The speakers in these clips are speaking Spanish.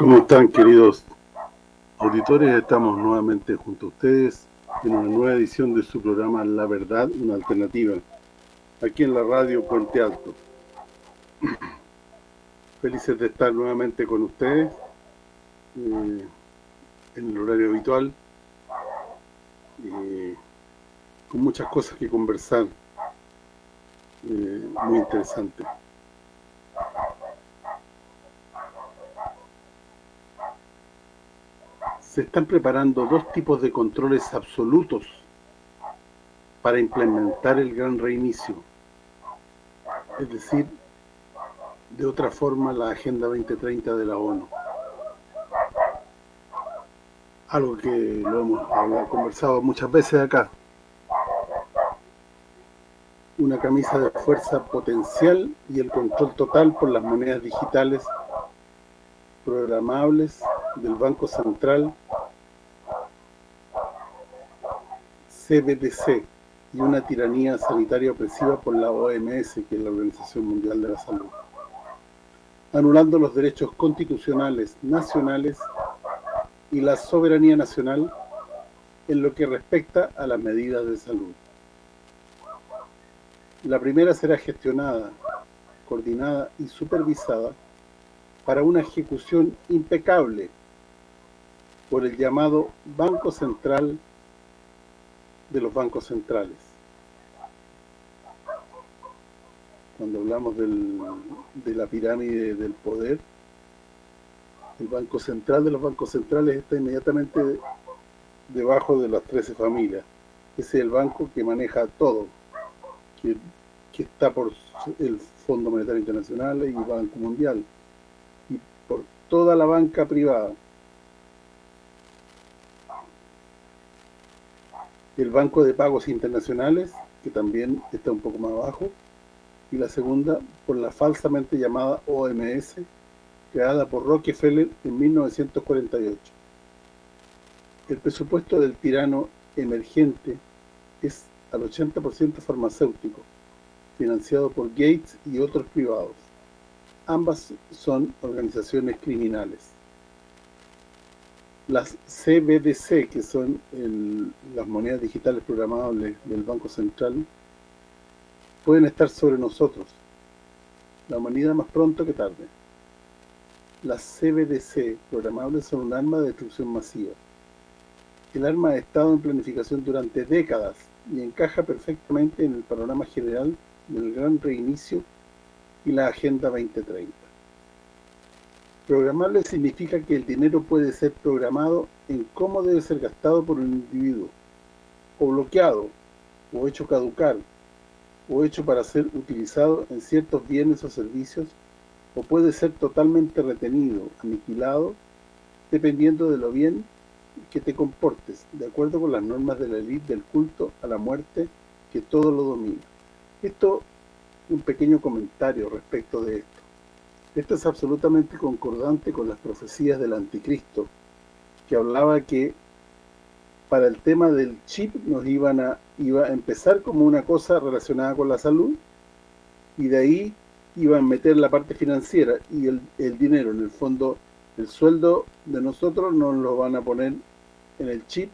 ¿Cómo están queridos auditores? Estamos nuevamente junto a ustedes en una nueva edición de su programa La Verdad, una alternativa, aquí en la radio Puente Alto. Felices de estar nuevamente con ustedes eh, en el horario habitual eh, con muchas cosas que conversar eh, muy interesante. Se están preparando dos tipos de controles absolutos para implementar el gran reinicio. Es decir, de otra forma la Agenda 2030 de la ONU. Algo que lo hemos conversado muchas veces acá. Una camisa de fuerza potencial y el control total por las monedas digitales programables del Banco Central CBDC y una tiranía sanitaria opresiva por la OMS, que es la Organización Mundial de la Salud, anulando los derechos constitucionales nacionales y la soberanía nacional en lo que respecta a las medidas de salud. La primera será gestionada, coordinada y supervisada para una ejecución impecable por el llamado Banco Central de los bancos centrales. Cuando hablamos de la pirámide del poder, el Banco Central de los bancos centrales está inmediatamente debajo de las 13 familias. Ese es el banco que maneja todo, que, que está por el Fondo Monetario Internacional y Banco Mundial, y por toda la banca privada. El Banco de Pagos Internacionales, que también está un poco más abajo, y la segunda por la falsamente llamada OMS, creada por Rockefeller en 1948. El presupuesto del tirano emergente es al 80% farmacéutico, financiado por Gates y otros privados. Ambas son organizaciones criminales las CBDC, que son las monedas digitales programables del Banco Central, pueden estar sobre nosotros, la humanidad más pronto que tarde. Las CBDC programables son un arma de destrucción masiva. El arma ha estado en planificación durante décadas y encaja perfectamente en el panorama general del gran reinicio y la Agenda 2030. Programable significa que el dinero puede ser programado en cómo debe ser gastado por un individuo, o bloqueado, o hecho caducar, o hecho para ser utilizado en ciertos bienes o servicios, o puede ser totalmente retenido, aniquilado, dependiendo de lo bien que te comportes, de acuerdo con las normas de la élite del culto a la muerte que todo lo domina. Esto, un pequeño comentario respecto de esto. Esto es absolutamente concordante con las profecías del anticristo, que hablaba que para el tema del chip nos iban a iba a empezar como una cosa relacionada con la salud y de ahí iban a meter la parte financiera y el, el dinero, en el fondo, el sueldo de nosotros nos lo van a poner en el chip.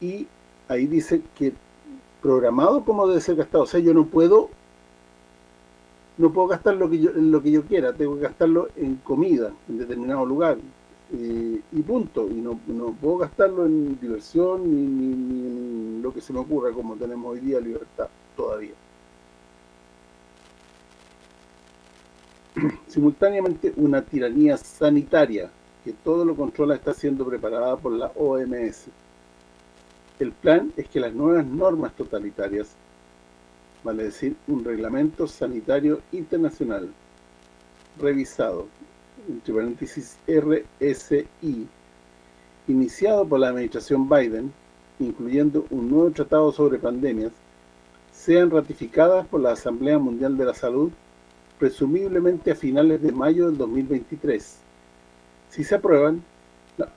Y ahí dice que programado como debe ser gastado, o sea, yo no puedo no puedo gastar lo que yo lo que yo quiera, tengo que gastarlo en comida, en determinado lugar, eh, y punto, y no, no puedo gastarlo en diversión ni, ni, en lo que se me ocurra, como tenemos hoy día libertad todavía. Simultáneamente una tiranía sanitaria que todo lo controla está siendo preparada por la OMS. El plan es que las nuevas normas totalitarias vale decir, un reglamento sanitario internacional revisado, entre paréntesis RSI, iniciado por la administración Biden, incluyendo un nuevo tratado sobre pandemias, sean ratificadas por la Asamblea Mundial de la Salud, presumiblemente a finales de mayo del 2023. Si se aprueban,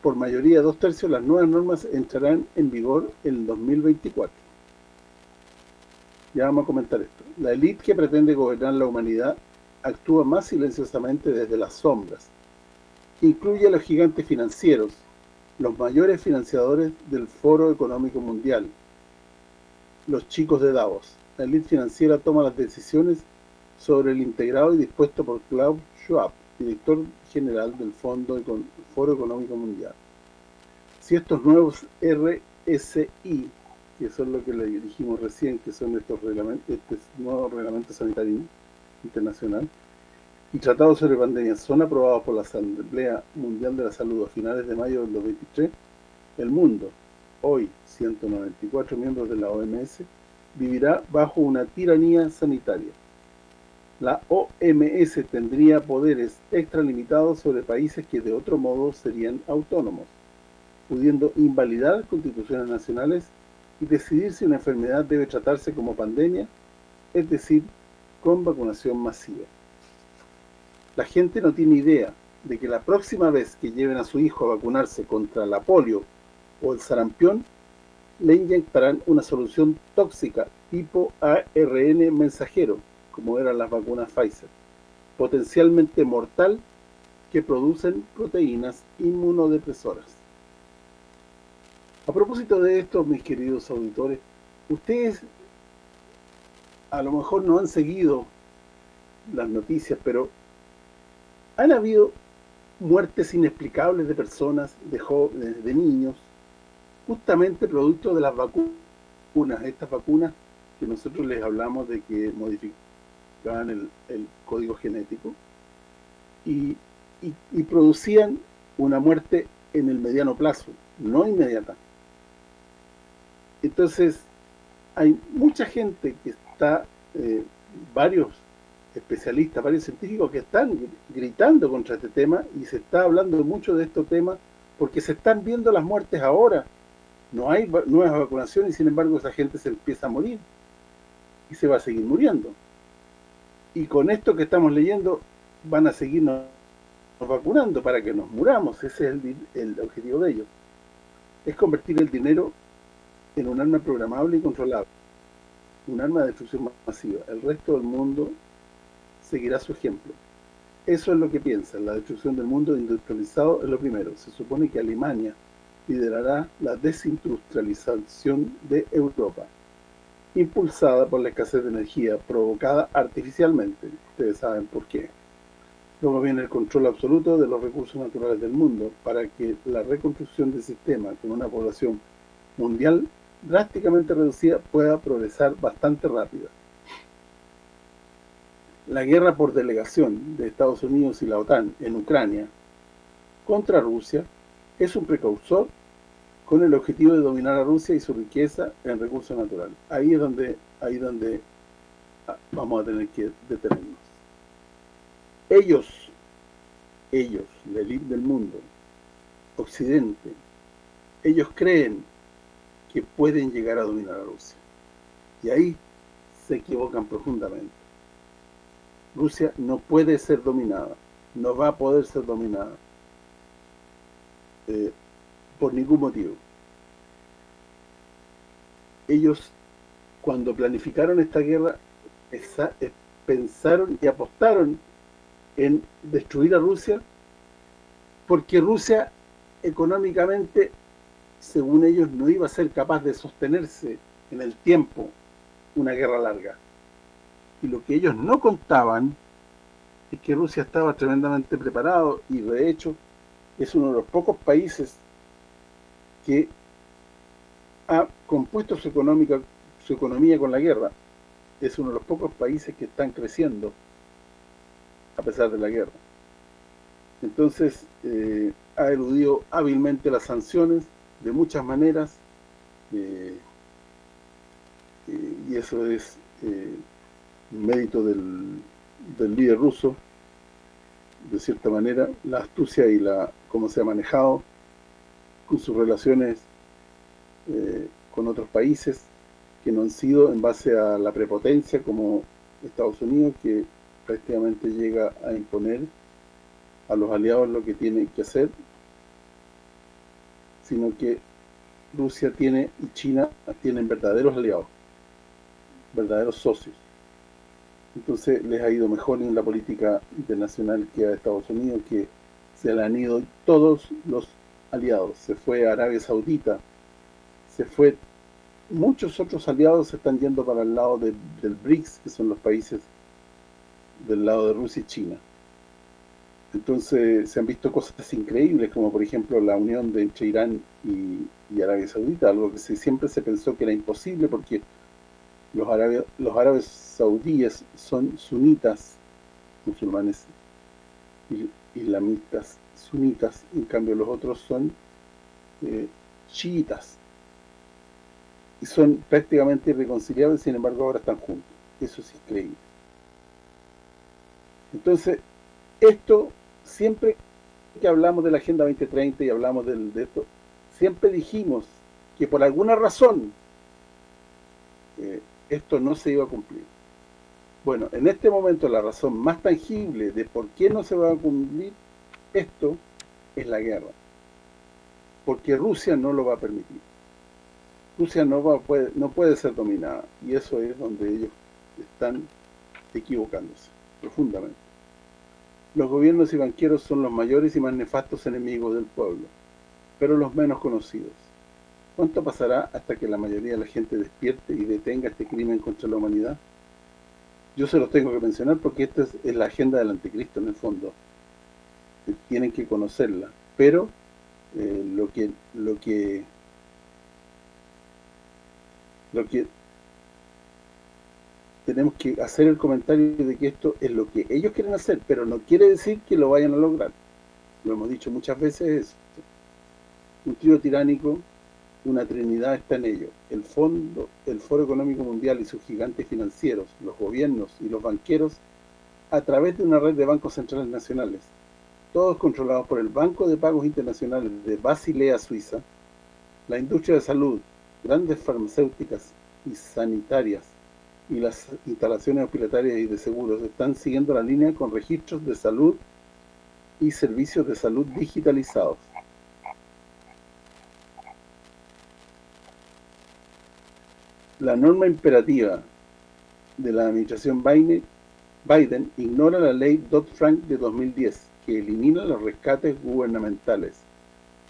por mayoría dos tercios, las nuevas normas entrarán en vigor en 2024. Ya vamos a comentar esto. La élite que pretende gobernar la humanidad actúa más silenciosamente desde las sombras, incluye a los gigantes financieros, los mayores financiadores del Foro Económico Mundial, los chicos de Davos. La elite financiera toma las decisiones sobre el integrado y dispuesto por Klaus Schwab, director general del Fondo Foro Económico Mundial. Si estos nuevos RSI, que son lo que le dijimos recién, que son estos reglamentos, este nuevo reglamento sanitario internacional, y tratados sobre pandemias son aprobados por la Asamblea Mundial de la Salud a finales de mayo del 2023, el mundo, hoy 194 miembros de la OMS, vivirá bajo una tiranía sanitaria. La OMS tendría poderes extralimitados sobre países que de otro modo serían autónomos, pudiendo invalidar constituciones nacionales y decidir si una enfermedad debe tratarse como pandemia, es decir, con vacunación masiva. La gente no tiene idea de que la próxima vez que lleven a su hijo a vacunarse contra la polio o el sarampión, le inyectarán una solución tóxica tipo ARN mensajero, como eran las vacunas Pfizer, potencialmente mortal que producen proteínas inmunodepresoras. A propósito de esto, mis queridos auditores, ustedes a lo mejor no han seguido las noticias, pero han habido muertes inexplicables de personas, de jóvenes, de niños, justamente producto de las vacunas, estas vacunas que nosotros les hablamos de que modificaban el, código genético y, y, producían una muerte en el mediano plazo, no inmediata. Entonces, hay mucha gente que está, eh, varios especialistas, varios científicos que están gritando contra este tema y se está hablando mucho de estos temas porque se están viendo las muertes ahora. No hay nuevas vacunaciones y sin embargo esa gente se empieza a morir y se va a seguir muriendo. Y con esto que estamos leyendo van a seguirnos vacunando para que nos muramos. Ese es el, objetivo de ellos. Es convertir el dinero en un arma programable y controlable. Un arma de destrucción masiva. El resto del mundo seguirá su ejemplo. Eso es lo que piensan. La destrucción del mundo industrializado es lo primero. Se supone que Alemania liderará la desindustrialización de Europa impulsada por la escasez de energía provocada artificialmente. Ustedes saben por qué. Luego viene el control absoluto de los recursos naturales del mundo para que la reconstrucción del sistema con una población mundial drásticamente reducida pueda progresar bastante rápida. La guerra por delegación de Estados Unidos y la OTAN en Ucrania contra Rusia es un precursor con el objetivo de dominar a Rusia y su riqueza en recursos naturales. Ahí es donde ahí donde ah, vamos a tener que detenernos. Ellos, ellos, la élite del mundo, Occidente, ellos creen que pueden llegar a dominar a Rusia. Y ahí se equivocan profundamente. Rusia no puede ser dominada, no va a poder ser dominada. Eh, por ningún motivo. Ellos, cuando planificaron esta guerra, eh, pensaron y apostaron en destruir a Rusia, porque Rusia económicamente, según ellos, no iba a ser capaz de sostenerse en el tiempo una guerra larga. Y lo que ellos no contaban es que Rusia estaba tremendamente preparado y de hecho es uno de los pocos países que ha compuesto su económica su economía con la guerra. Es uno de los pocos países que están creciendo a pesar de la guerra. Entonces, eh, ha eludido hábilmente las sanciones de muchas maneras eh, y eso es eh, mérito del, líder ruso de cierta manera, la astucia y la cómo se ha manejado con sus relaciones eh, con otros países que no han sido en base a la prepotencia como Estados Unidos que prácticamente llega a imponer a los aliados lo que tiene que hacer sino que Rusia tiene y China tienen verdaderos aliados verdaderos socios entonces les ha ido mejor en la política internacional que a Estados Unidos que se le han ido todos los aliados. Se fue Arabia Saudita, se fue... Muchos otros aliados se están yendo para el lado del BRICS, que son los países del lado de Rusia y China. Entonces se han visto cosas increíbles, como por ejemplo la unión de entre Irán y, Arabia Saudita, algo que siempre se pensó que era imposible porque los árabes, los árabes saudíes son sunitas, musulmanes islamitas, sunitas, en cambio los otros son eh, chiitas. Y son prácticamente irreconciliables, sin embargo ahora están juntos. Eso es increíble. Entonces, esto, siempre que hablamos de la Agenda 2030 y hablamos de esto, siempre dijimos que por alguna razón eh, esto no se iba a cumplir. Bueno, en este momento la razón más tangible de por qué no se va a cumplir esto es la guerra. Porque Rusia no lo va a permitir. Rusia no va no puede ser dominada y eso es donde ellos están equivocándose profundamente. Los gobiernos y banqueros son los mayores y más nefastos enemigos del pueblo, pero los menos conocidos. ¿Cuánto pasará hasta que la mayoría de la gente despierte y detenga este crimen contra la humanidad? Yo se los tengo que mencionar porque esta es, la agenda del anticristo en el fondo. Tienen que conocerla. Pero eh, lo que lo que lo que tenemos que hacer el comentario de que esto es lo que ellos quieren hacer, pero no quiere decir que lo vayan a lograr. Lo hemos dicho muchas veces, un trío tiránico una trinidad está en ello. El fondo, el Foro Económico Mundial y sus gigantes financieros, los gobiernos y los banqueros, a través de una red de bancos centrales nacionales, todos controlados por el Banco de Pagos Internacionales de Basilea, Suiza, la industria de salud, grandes farmacéuticas y sanitarias y las instalaciones hospitalarias y de seguros están siguiendo la línea con registros de salud y servicios de salud digitalizados. La norma imperativa de la administración Biden, ignora la ley Dodd-Frank de 2010, que elimina los rescates gubernamentales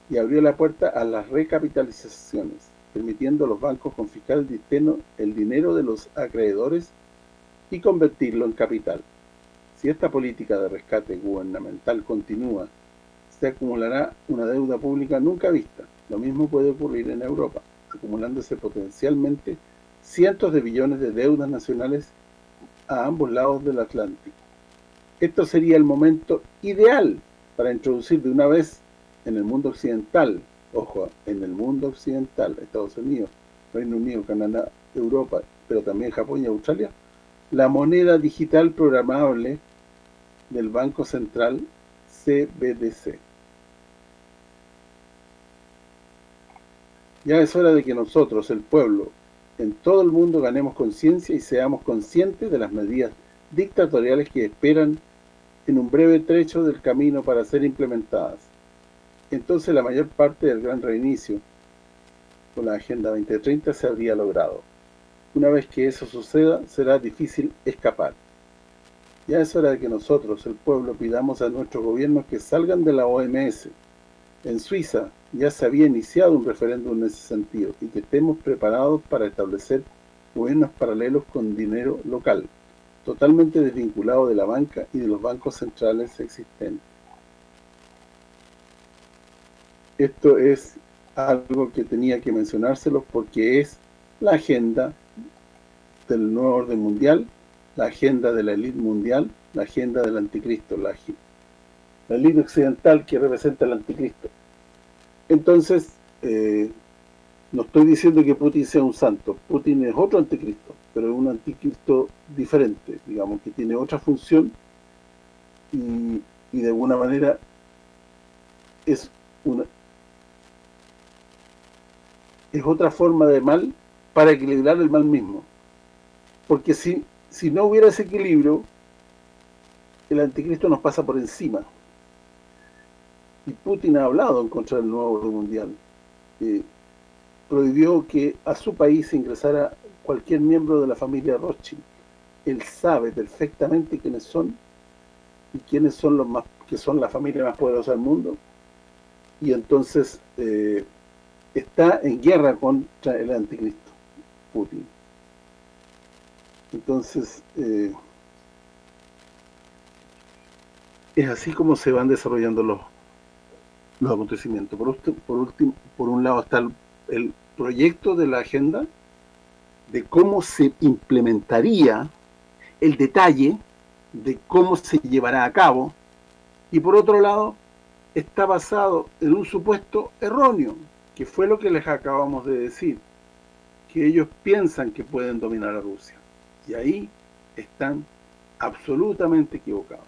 y abrió la puerta a las recapitalizaciones, permitiendo a los bancos confiscar el, el dinero de los acreedores y convertirlo en capital. Si esta política de rescate gubernamental continúa, se acumulará una deuda pública nunca vista. Lo mismo puede ocurrir en Europa, acumulándose potencialmente cientos de billones de deudas nacionales a ambos lados del Atlántico. Esto sería el momento ideal para introducir de una vez en el mundo occidental, ojo, en el mundo occidental, Estados Unidos, Reino Unido, Canadá, Europa, pero también Japón y Australia, la moneda digital programable del Banco Central CBDC. Ya es hora de que nosotros, el pueblo, en todo el mundo ganemos conciencia y seamos conscientes de las medidas dictatoriales que esperan en un breve trecho del camino para ser implementadas. Entonces la mayor parte del gran reinicio con la Agenda 2030 se habría logrado. Una vez que eso suceda, será difícil escapar. Ya es hora de que nosotros, el pueblo, pidamos a nuestros gobiernos que salgan de la OMS. En Suiza, ya se había iniciado un referéndum en ese sentido y que estemos preparados para establecer gobiernos paralelos con dinero local, totalmente desvinculado de la banca y de los bancos centrales existentes. Esto es algo que tenía que mencionárselo porque es la agenda del nuevo orden mundial, la agenda de la élite mundial, la agenda del anticristo, la, la élite occidental que representa el anticristo. Entonces, eh, no estoy diciendo que Putin sea un santo. Putin es otro anticristo, pero es un anticristo diferente, digamos, que tiene otra función y, de alguna manera es una es otra forma de mal para equilibrar el mal mismo. Porque si, si no hubiera ese equilibrio, el anticristo nos pasa por encima y Putin ha hablado en contra del nuevo orden mundial. prohibió que a su país ingresara cualquier miembro de la familia Rothschild. Él sabe perfectamente quiénes son y quiénes son los más que son la familia más poderosa del mundo y entonces eh, está en guerra contra el anticristo Putin. Entonces eh, es así como se van desarrollando los los acontecimientos. Por, por último por un lado está el proyecto de la agenda de cómo se implementaría el detalle de cómo se llevará a cabo y por otro lado está basado en un supuesto erróneo que fue lo que les acabamos de decir que ellos piensan que pueden dominar a Rusia. Y ahí están absolutamente equivocados.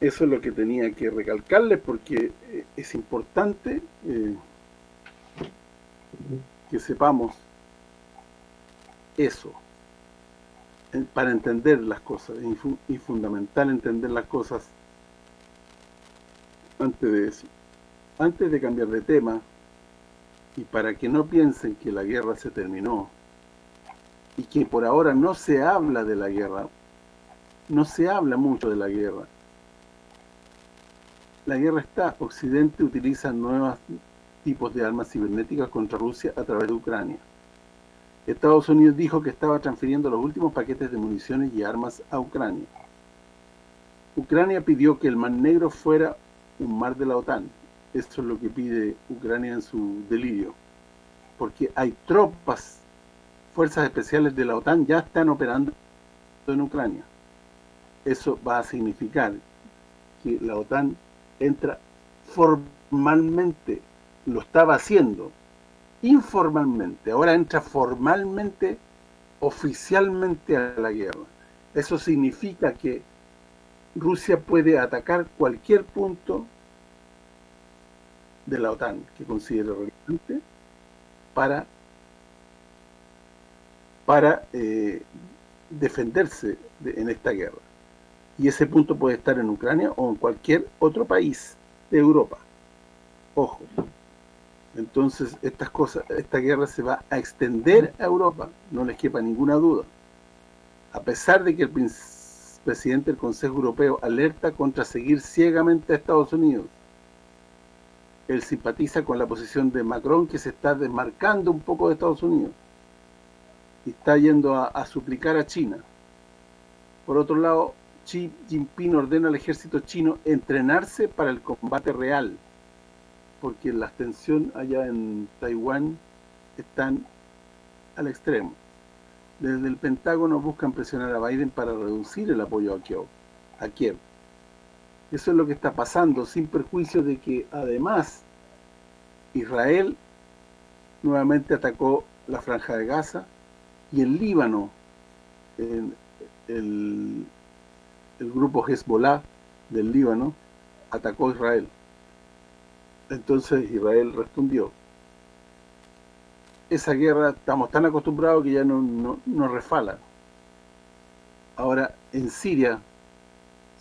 Eso es lo que tenía que recalcarles porque eh, es importante eh, que sepamos eso para entender las cosas y fundamental entender las cosas antes de eso antes de cambiar de tema y para que no piensen que la guerra se terminó y que por ahora no se habla de la guerra no se habla mucho de la guerra la guerra está Occidente utiliza nuevos tipos de armas cibernéticas contra Rusia a través de Ucrania Estados Unidos dijo que estaba transfiriendo los últimos paquetes de municiones y armas a Ucrania. Ucrania pidió que el Mar Negro fuera un mar de la OTAN. Esto es lo que pide Ucrania en su delirio. Porque hay tropas, fuerzas especiales de la OTAN ya están operando en Ucrania. Eso va a significar que la OTAN entra formalmente, lo estaba haciendo, informalmente, ahora entra formalmente, oficialmente a la guerra. Eso significa que Rusia puede atacar cualquier punto de la OTAN que considere relevante para para eh, defenderse en esta guerra. Y ese punto puede estar en Ucrania o en cualquier otro país de Europa. Ojo. Entonces, estas cosas, esta guerra se va a extender a Europa, no les quepa ninguna duda. A pesar de que el presidente del Consejo Europeo alerta contra seguir ciegamente a Estados Unidos. Él simpatiza con la posición de Macron que se está desmarcando un poco de Estados Unidos y está yendo a, suplicar a China. Por otro lado, Xi Jinping ordena al ejército chino entrenarse para el combate real porque las tensiones allá en Taiwán están al extremo. Desde el Pentágono buscan presionar a Biden para reducir el apoyo a. A Kiev. Eso es lo que está pasando, sin perjuicio de que además Israel nuevamente atacó la Franja de Gaza y el Líbano, el, grupo Hezbollah del Líbano, atacó a Israel. Entonces Israel respondió. Esa guerra estamos tan acostumbrados que ya no, no refala. Ahora, en Siria,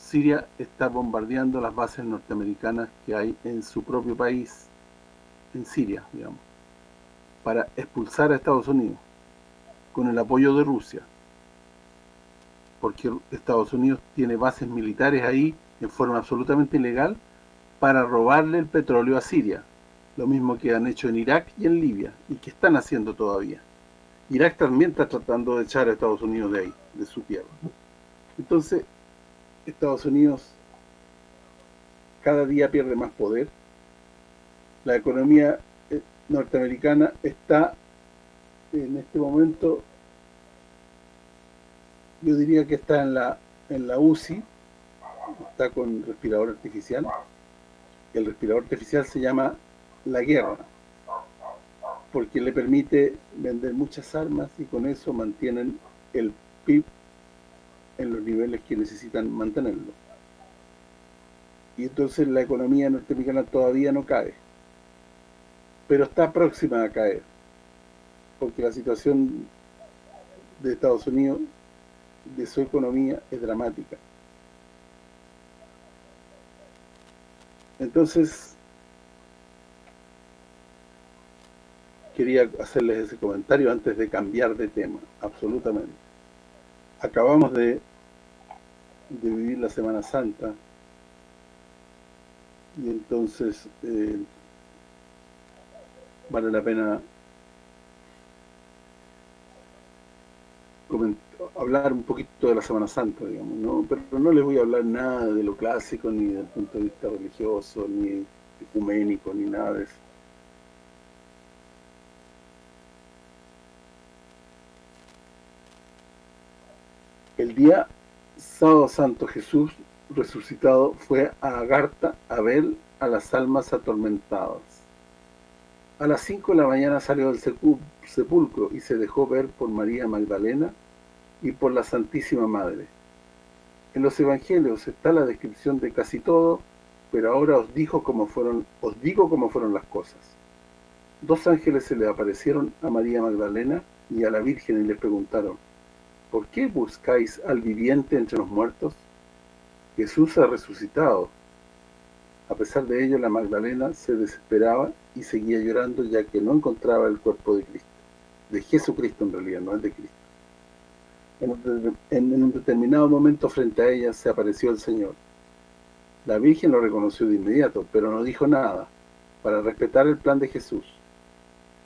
Siria está bombardeando las bases norteamericanas que hay en su propio país, en Siria, digamos, para expulsar a Estados Unidos, con el apoyo de Rusia. Porque Estados Unidos tiene bases militares ahí en forma absolutamente ilegal para robarle el petróleo a Siria, lo mismo que han hecho en Irak y en Libia, y que están haciendo todavía. Irak también está tratando de echar a Estados Unidos de ahí, de su tierra. Entonces, Estados Unidos cada día pierde más poder. La economía eh, norteamericana está en este momento yo diría que está en la en la UCI, está con respirador artificial el respirador artificial se llama la guerra, porque le permite vender muchas armas y con eso mantienen el PIB en los niveles que necesitan mantenerlo. Y entonces la economía norteamericana todavía no cae, pero está próxima a caer, porque la situación de Estados Unidos, de su economía, es dramática. Entonces, quería hacerles ese comentario antes de cambiar de tema, absolutamente. Acabamos de vivir la Semana Santa y entonces eh, vale la pena hablar un poquito de la Semana Santa, digamos, ¿no? Pero no les voy a hablar nada de lo clásico, ni desde el punto de vista religioso, ni ecuménico, ni nada de eso. El día sábado santo Jesús resucitado fue a Agartha a ver a las almas atormentadas. A las cinco de la mañana salió del sepulcro y se dejó ver por María Magdalena y por la Santísima Madre. En los evangelios está la descripción de casi todo, pero ahora os cómo fueron, os digo cómo fueron las cosas. Dos ángeles se le aparecieron a María Magdalena y a la Virgen y le preguntaron, ¿Por qué buscáis al viviente entre los muertos? Jesús ha resucitado. A pesar de ello, la Magdalena se desesperaba y seguía llorando ya que no encontraba el cuerpo de Cristo. De Jesucristo en realidad, no es de Cristo. En un, determinado momento frente a ella se apareció el Señor. La Virgen lo reconoció de inmediato, pero no dijo nada, para respetar el plan de Jesús.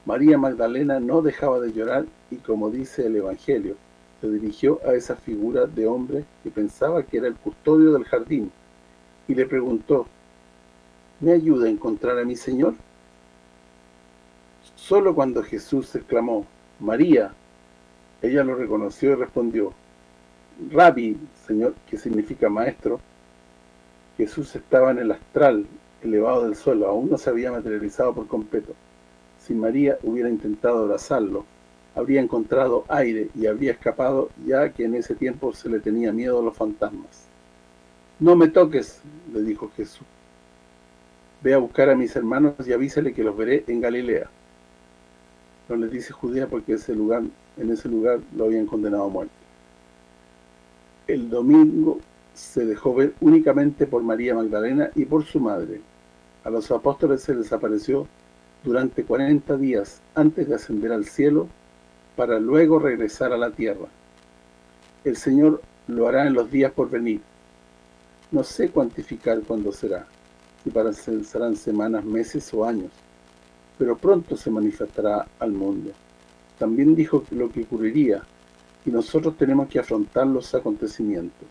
María Magdalena no dejaba de llorar y como dice el Evangelio, se dirigió a esa figura de hombre que pensaba que era el custodio del jardín y le preguntó, ¿me ayuda a encontrar a mi Señor? Solo cuando Jesús exclamó, María, ella lo reconoció y respondió, Rabbi, Señor, que significa maestro, Jesús estaba en el astral, elevado del suelo, aún no se había materializado por completo. Si María hubiera intentado abrazarlo, habría encontrado aire y habría escapado, ya que en ese tiempo se le tenía miedo a los fantasmas. «No me toques», le dijo Jesús. «Ve a buscar a mis hermanos y avísale que los veré en Galilea». No le dice Judea porque ese lugar en ese lugar lo habían condenado a muerte. El domingo se dejó ver únicamente por María Magdalena y por su madre. A los apóstoles se les apareció durante 40 días antes de ascender al cielo para luego regresar a la tierra. El Señor lo hará en los días por venir. No sé cuantificar cuándo será, si para serán semanas, meses o años, pero pronto se manifestará al mundo también dijo lo que ocurriría y nosotros tenemos que afrontar los acontecimientos.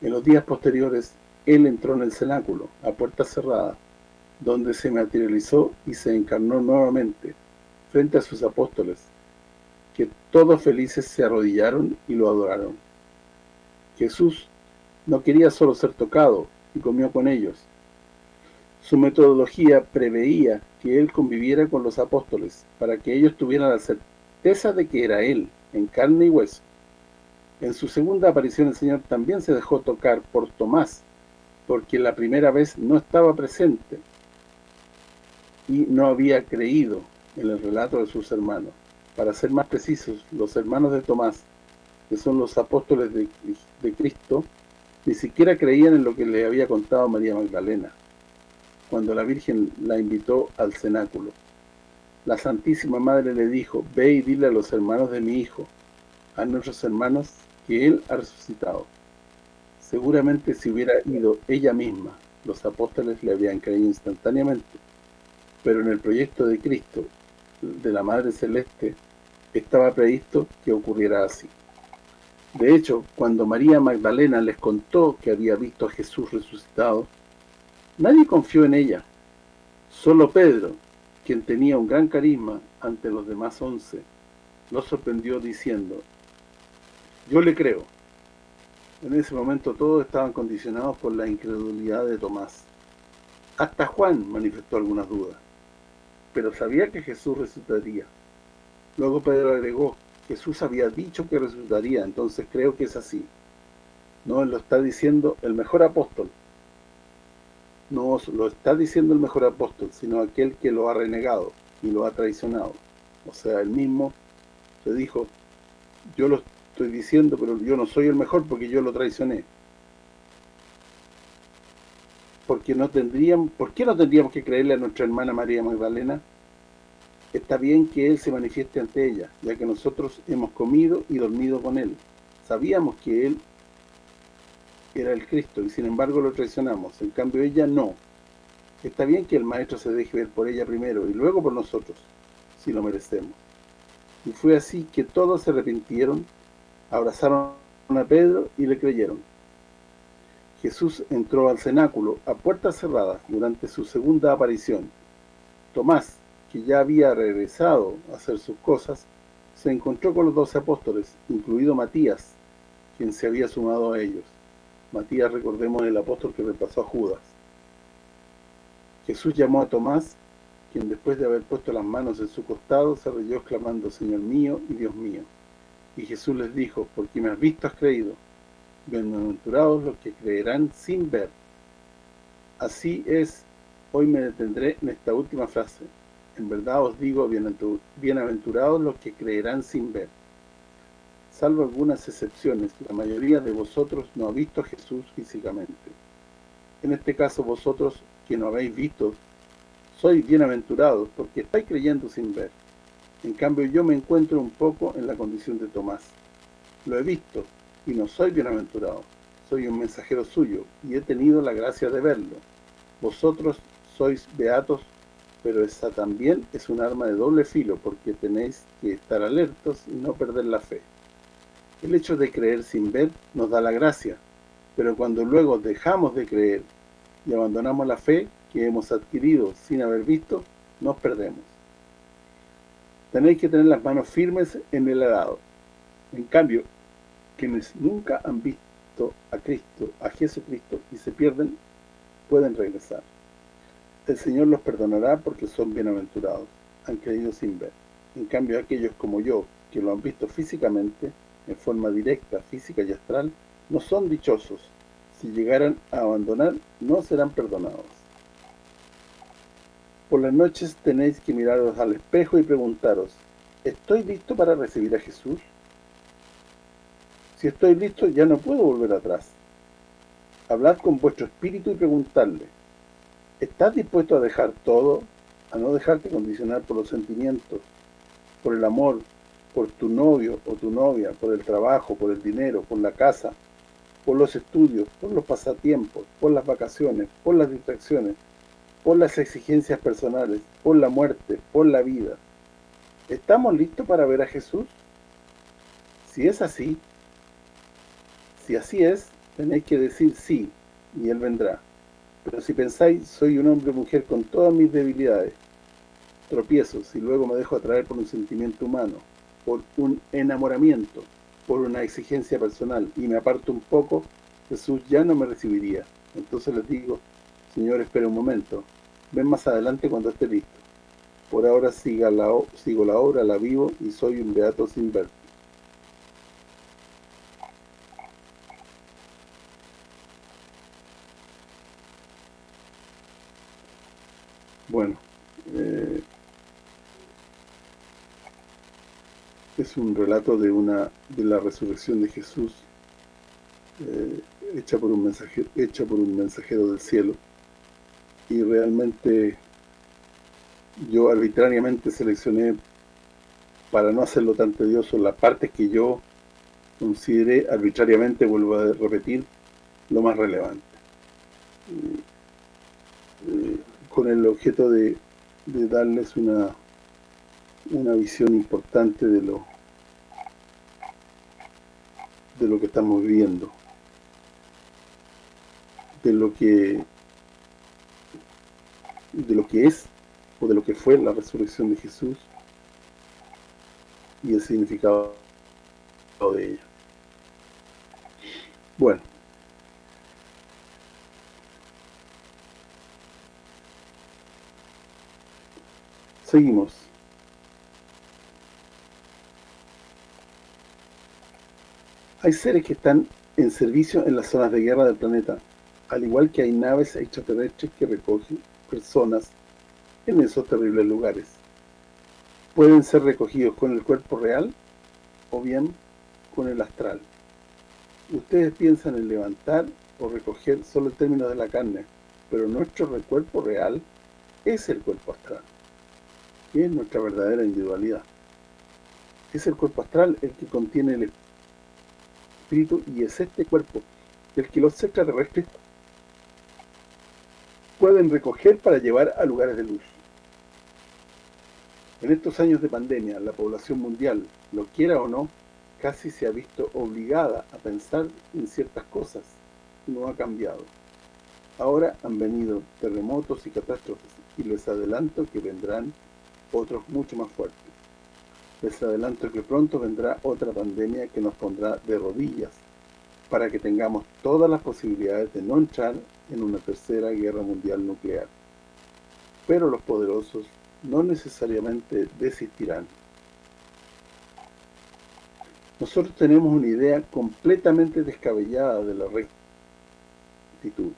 En los días posteriores, Él entró en el cenáculo, a puerta cerrada, donde se materializó y se encarnó nuevamente, frente a sus apóstoles, que todos felices se arrodillaron y lo adoraron. Jesús no quería solo ser tocado y comió con ellos. Su metodología preveía que él conviviera con los apóstoles, para que ellos tuvieran la certeza de que era él, en carne y hueso. En su segunda aparición el Señor también se dejó tocar por Tomás, porque la primera vez no estaba presente y no había creído en el relato de sus hermanos. Para ser más precisos, los hermanos de Tomás, que son los apóstoles de, Cristo, ni siquiera creían en lo que le había contado María Magdalena cuando la Virgen la invitó al cenáculo. La Santísima Madre le dijo, ve y dile a los hermanos de mi Hijo, a nuestros hermanos, que Él ha resucitado. Seguramente si hubiera ido ella misma, los apóstoles le habían creído instantáneamente, pero en el proyecto de Cristo, de la Madre Celeste, estaba previsto que ocurriera así. De hecho, cuando María Magdalena les contó que había visto a Jesús resucitado, Nadie confió en ella. Solo Pedro, quien tenía un gran carisma ante los demás once, lo sorprendió diciendo, yo le creo. En ese momento todos estaban condicionados por la incredulidad de Tomás. Hasta Juan manifestó algunas dudas, pero sabía que Jesús resucitaría. Luego Pedro agregó, Jesús había dicho que resucitaría, entonces creo que es así. No lo está diciendo el mejor apóstol, no lo está diciendo el mejor apóstol, sino aquel que lo ha renegado y lo ha traicionado. O sea, él mismo se dijo, yo lo estoy diciendo, pero yo no soy el mejor porque yo lo traicioné. Porque no tendríamos, ¿Por qué no tendríamos que creerle a nuestra hermana María Magdalena? Está bien que Él se manifieste ante ella, ya que nosotros hemos comido y dormido con Él. Sabíamos que Él era el Cristo y sin embargo lo traicionamos. En cambio ella no. Está bien que el Maestro se deje ver por ella primero y luego por nosotros, si lo merecemos. Y fue así que todos se arrepintieron, abrazaron a Pedro y le creyeron. Jesús entró al cenáculo a puertas cerradas durante su segunda aparición. Tomás, que ya había regresado a hacer sus cosas, se encontró con los doce apóstoles, incluido Matías, quien se había sumado a ellos. Matías, recordemos, el apóstol que repasó a Judas. Jesús llamó a Tomás, quien después de haber puesto las manos en su costado, se reyó exclamando, Señor mío y Dios mío. Y Jesús les dijo, porque me has visto has creído. Bienaventurados los que creerán sin ver. Así es, hoy me detendré en esta última frase. En verdad os digo, bienaventurados los que creerán sin ver. Salvo algunas excepciones, la mayoría de vosotros no ha visto a Jesús físicamente. En este caso vosotros, que no habéis visto, sois bienaventurados porque estáis creyendo sin ver. En cambio yo me encuentro un poco en la condición de Tomás. Lo he visto y no soy bienaventurado. Soy un mensajero suyo y he tenido la gracia de verlo. Vosotros sois beatos, pero esa también es un arma de doble filo porque tenéis que estar alertos y no perder la fe. El hecho de creer sin ver nos da la gracia, pero cuando luego dejamos de creer y abandonamos la fe que hemos adquirido sin haber visto, nos perdemos. Tenéis que tener las manos firmes en el arado. En cambio, quienes nunca han visto a Cristo, a Jesucristo, y se pierden, pueden regresar. El Señor los perdonará porque son bienaventurados, han creído sin ver. En cambio, aquellos como yo, que lo han visto físicamente, en forma directa, física y astral, no son dichosos. Si llegaran a abandonar, no serán perdonados. Por las noches tenéis que miraros al espejo y preguntaros, ¿estoy listo para recibir a Jesús? Si estoy listo, ya no puedo volver atrás. Hablad con vuestro espíritu y preguntarle, ¿estás dispuesto a dejar todo? A no dejarte condicionar por los sentimientos, por el amor, por tu novio o tu novia, por el trabajo, por el dinero, por la casa, por los estudios, por los pasatiempos, por las vacaciones, por las distracciones, por las exigencias personales, por la muerte, por la vida. ¿Estamos listos para ver a Jesús? Si es así, si así es, tenéis que decir sí, y Él vendrá. Pero si pensáis, soy un hombre o mujer con todas mis debilidades, tropiezos, y luego me dejo atraer por un sentimiento humano, por un enamoramiento, por una exigencia personal y me aparto un poco, Jesús ya no me recibiría. Entonces les digo, Señor, espera un momento, ven más adelante cuando esté listo. Por ahora siga la, sigo la obra, la vivo y soy un beato sin ver. Bueno, eh, es un relato de una de la resurrección de Jesús eh, hecha por un mensajero hecha por un mensajero del cielo y realmente yo arbitrariamente seleccioné para no hacerlo tan tedioso las partes que yo consideré arbitrariamente, vuelvo a repetir, lo más relevante. Eh, con el objeto de darles una una visión importante de lo de lo que estamos viviendo de lo que de lo que es o de lo que fue la resurrección de Jesús y el significado de ella. Bueno. Seguimos. Hay seres que están en servicio en las zonas de guerra del planeta, al igual que hay naves extraterrestres que recogen personas en esos terribles lugares. Pueden ser recogidos con el cuerpo real o bien con el astral. Ustedes piensan en levantar o recoger solo el término de la carne, pero nuestro cuerpo real es el cuerpo astral, que es nuestra verdadera individualidad. Es el cuerpo astral el que contiene el espíritu y es este cuerpo del que los extraterrestres pueden recoger para llevar a lugares de luz. En estos años de pandemia, la población mundial, lo quiera o no, casi se ha visto obligada a pensar en ciertas cosas. No ha cambiado. Ahora han venido terremotos y catástrofes, y les adelanto que vendrán otros mucho más fuertes. Les adelanto que pronto vendrá otra pandemia que nos pondrá de rodillas, para que tengamos todas las posibilidades de no entrar en una tercera guerra mundial nuclear. Pero los poderosos no necesariamente desistirán. Nosotros tenemos una idea completamente descabellada de la rectitud.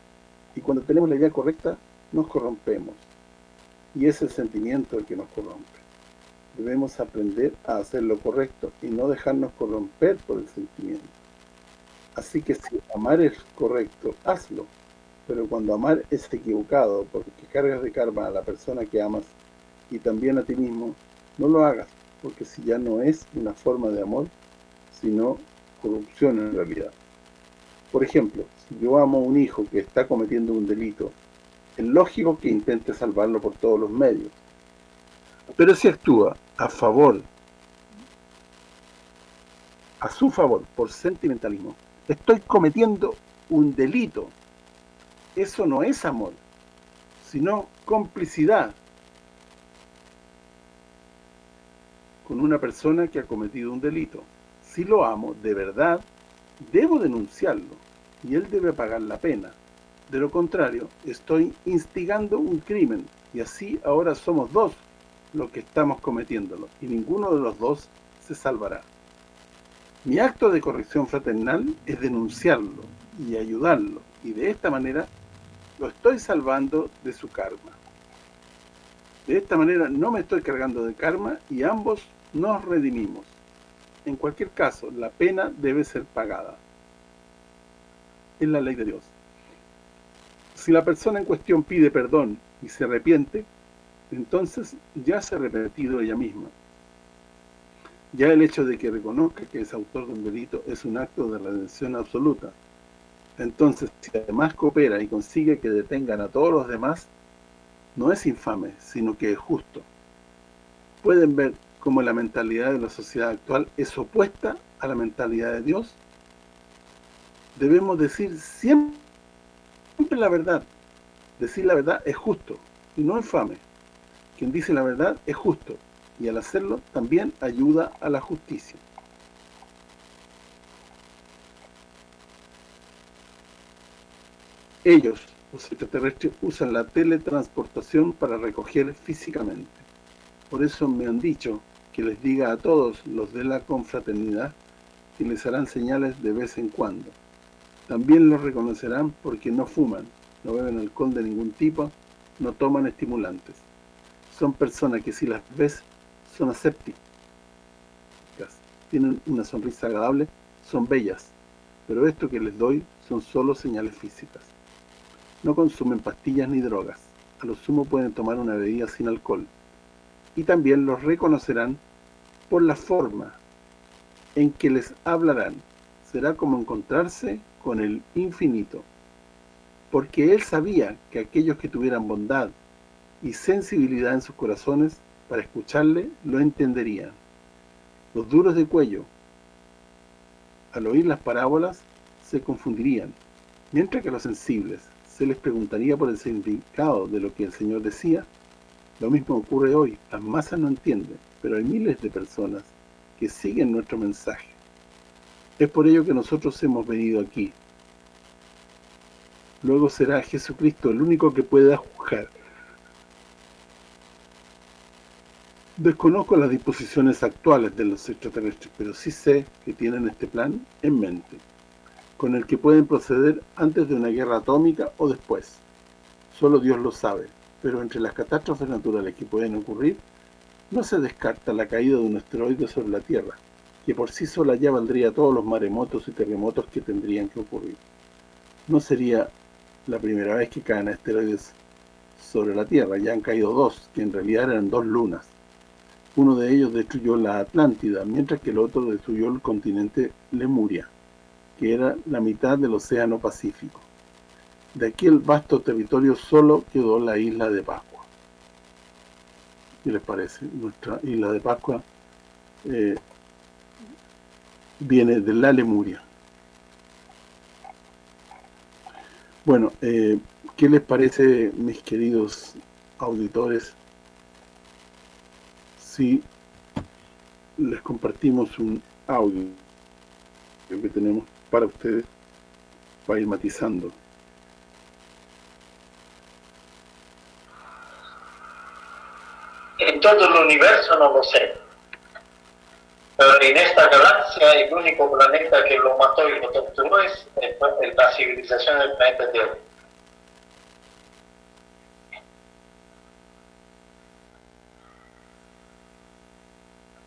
Y cuando tenemos la idea correcta, nos corrompemos. Y es el sentimiento el que nos corrompe. Debemos aprender a hacer lo correcto y no dejarnos corromper por el sentimiento. Así que si amar es correcto, hazlo. Pero cuando amar es equivocado, porque cargas de karma a la persona que amas y también a ti mismo, no lo hagas, porque si ya no es una forma de amor, sino corrupción en realidad. Por ejemplo, si yo amo a un hijo que está cometiendo un delito, es lógico que intente salvarlo por todos los medios. Pero si actúa a favor, a su favor, por sentimentalismo, estoy cometiendo un delito. Eso no es amor, sino complicidad con una persona que ha cometido un delito. Si lo amo de verdad, debo denunciarlo y él debe pagar la pena. De lo contrario, estoy instigando un crimen y así ahora somos dos los que estamos cometiéndolo y ninguno de los dos se salvará. Mi acto de corrección fraternal es denunciarlo y ayudarlo y de esta manera lo estoy salvando de su karma. De esta manera no me estoy cargando de karma y ambos nos redimimos. En cualquier caso, la pena debe ser pagada. Es la ley de Dios. Si la persona en cuestión pide perdón y se arrepiente, entonces ya se ha arrepentido ella misma. Ya el hecho de que reconozca que es autor de un delito es un acto de redención absoluta. Entonces, si además coopera y consigue que detengan a todos los demás, no es infame, sino que es justo. Pueden ver como la mentalidad de la sociedad actual es opuesta a la mentalidad de Dios, debemos decir siempre, la verdad. Decir la verdad es justo y no infame. Quien dice la verdad es justo y al hacerlo también ayuda a la justicia. Ellos, los extraterrestres, usan la teletransportación para recoger físicamente. Por eso me han dicho que les diga a todos los de la confraternidad que les harán señales de vez en cuando. También los reconocerán porque no fuman, no beben alcohol de ningún tipo, no toman estimulantes. Son personas que si las ves son asépticas, tienen una sonrisa agradable, son bellas, pero esto que les doy son solo señales físicas. No consumen pastillas ni drogas, a lo sumo pueden tomar una bebida sin alcohol. Y también los reconocerán por la forma en que les hablarán. Será como encontrarse con el infinito. Porque él sabía que aquellos que tuvieran bondad y sensibilidad en sus corazones para escucharle, lo entenderían. Los duros de cuello, al oír las parábolas, se confundirían, mientras que los sensibles se les preguntaría por el significado de lo que el Señor decía, lo mismo ocurre hoy, las masas no entienden, pero hay miles de personas que siguen nuestro mensaje. Es por ello que nosotros hemos venido aquí. Luego será Jesucristo el único que pueda juzgar. Desconozco las disposiciones actuales de los extraterrestres, pero sí sé que tienen este plan en mente, con el que pueden proceder antes de una guerra atómica o después. Solo Dios lo sabe, pero entre las catástrofes naturales que pueden ocurrir, no se descarta la caída de un asteroide sobre la Tierra, que por sí sola ya valdría todos los maremotos y terremotos que tendrían que ocurrir. No sería la primera vez que caen asteroides sobre la Tierra, ya han caído dos, que en realidad eran dos lunas. Uno de ellos destruyó la Atlántida, mientras que el otro destruyó el continente Lemuria. que era la mitad del océano Pacífico. De aquel vasto territorio solo quedó la isla de Pascua. ¿Qué les parece? Nuestra isla de Pascua eh, viene de la Lemuria. Bueno, eh, ¿qué les parece, mis queridos auditores, si les compartimos un audio que tenemos para ustedes para ir matizando? En todo el universo no lo sé. Pero en esta galaxia el único planeta que lo mató y lo torturó es la civilización del planeta Tierra.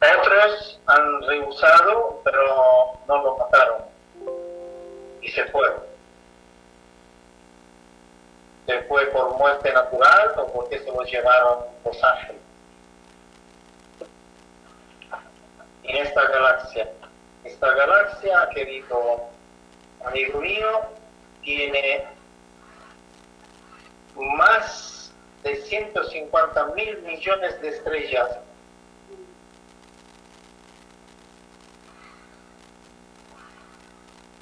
Otros han rehusado, pero no lo mataron. Y se fue. Se fue por muerte natural o porque se lo llevaron los ángeles. En esta galaxia. Esta galaxia, querido amigo mío, tiene más de 150 mil millones de estrellas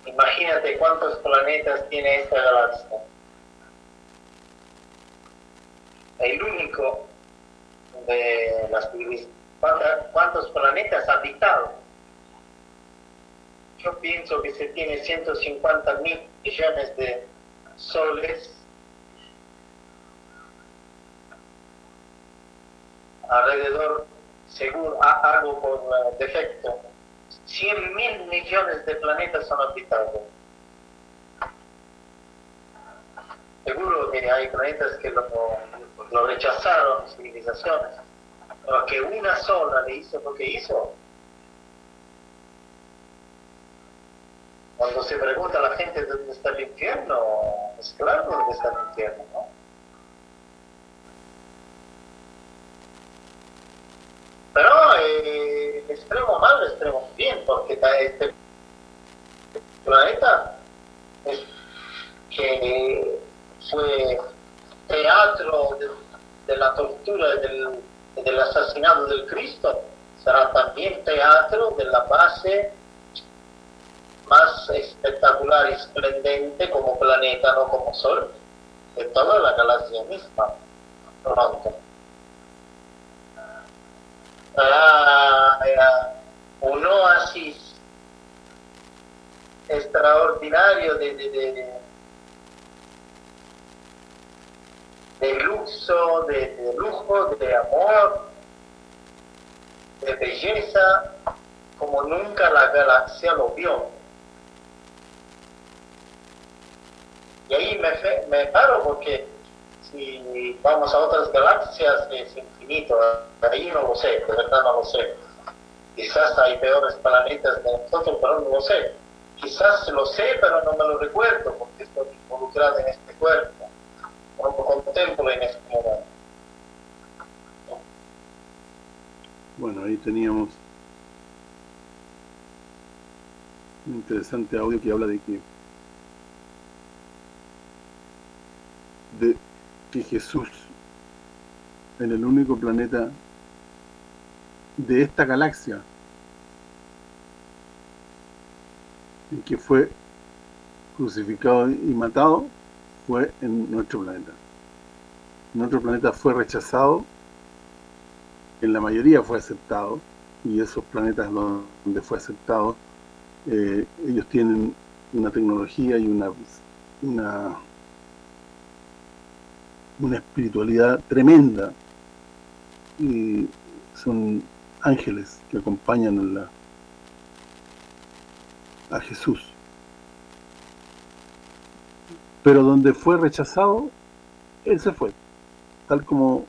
Imagínate cuántos planetas tiene esta galaxia. El único de las cuántos planetas habitados. Yo pienso que se tiene 150 mil millones de soles alrededor, según algo por eh, defecto, 100 mil millones de planetas son habitados. Seguro que hay planetas que lo, rechazaron, civilizaciones, pero que una sola le hizo lo que hizo. Cuando se pregunta a la gente dónde está el infierno, es claro dónde está el infierno, ¿no? Pero eh, extremo mal, extremo bien, porque este planeta es que fue teatro de, la tortura del, del asesinato del Cristo, será también teatro de la base más espectacular y esplendente como planeta, no como Sol, de toda la galaxia misma. Pronto un oasis extraordinario de, de, de, luxo, de, lujo, de amor, de belleza, como nunca la galaxia lo vio. Y ahí me, me paro porque si vamos a otras galaxias es infinito, ahí no lo sé, de verdad no lo sé. Quizás hay peores planetas de nosotros, pero no lo sé. Quizás lo sé, pero no me lo recuerdo porque estoy involucrado en este cuerpo, no lo contemplo en este momento. Bueno, ahí teníamos un interesante audio que habla de que de que Jesús en el único planeta de esta galaxia en que fue crucificado y matado fue en nuestro planeta. Nuestro planeta fue rechazado, en la mayoría fue aceptado, y esos planetas donde fue aceptado, eh, ellos tienen una tecnología y una, una una espiritualidad tremenda y son ángeles que acompañan a, a Jesús. Pero donde fue rechazado, él se fue, tal como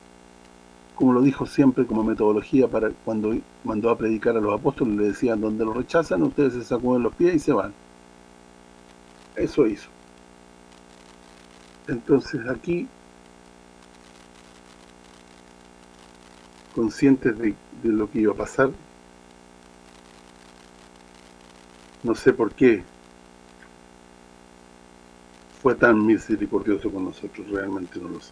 como lo dijo siempre como metodología para cuando mandó a predicar a los apóstoles, le decían, donde lo rechazan, ustedes se sacuden los pies y se van. Eso hizo. Entonces aquí conscientes de, lo que iba a pasar. No sé por qué fue tan misericordioso con nosotros, realmente no lo sé.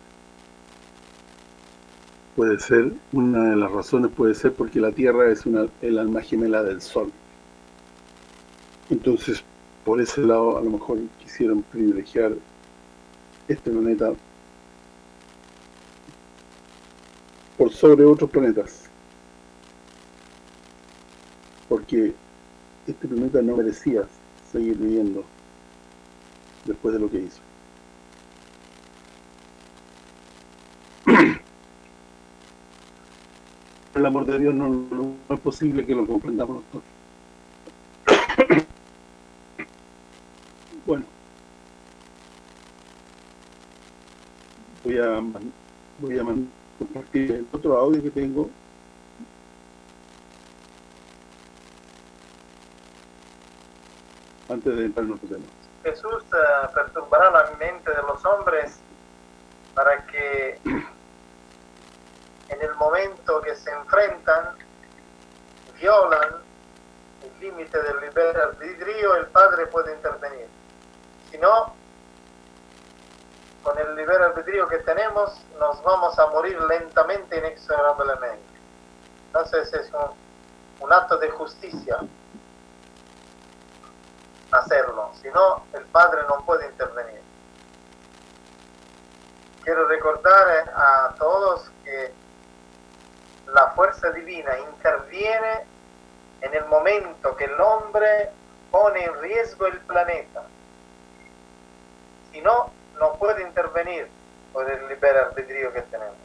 Puede ser, una de las razones puede ser porque la Tierra es una el alma gemela del Sol. Entonces, por ese lado, a lo mejor quisieron privilegiar este planeta por sobre otros planetas. Porque este planeta no merecía seguir viviendo después de lo que hizo. el amor de Dios no, es posible que lo comprendamos todos. bueno. Voy a voy a compartir el otro audio que tengo antes de entrar en otro tema. Jesús uh, perturbará la mente de los hombres para que en el momento que se enfrentan, violan el límite del libre albedrío, el Padre puede intervenir. Si no, con el libre albedrío que tenemos, nos vamos a morir lentamente, inexorablemente. Entonces es un, un acto de justicia hacerlo, si no, el Padre no puede intervenir. Quiero recordar a todos que la fuerza divina interviene en el momento que el hombre pone en riesgo el planeta. Si no, no puede intervenir por el libre albedrío que tenemos.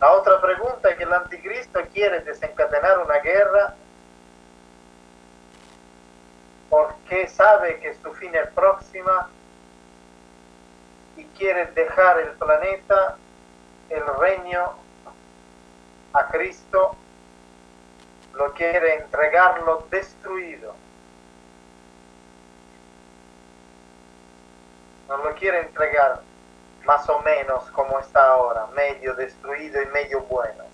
La otra pregunta es que el anticristo quiere desencadenar una guerra porque sabe que su fin es próxima y quiere dejar el planeta el reino a Cristo, lo quiere entregarlo destruido. No lo quiere entregar más o menos como está ahora, medio destruido y medio bueno.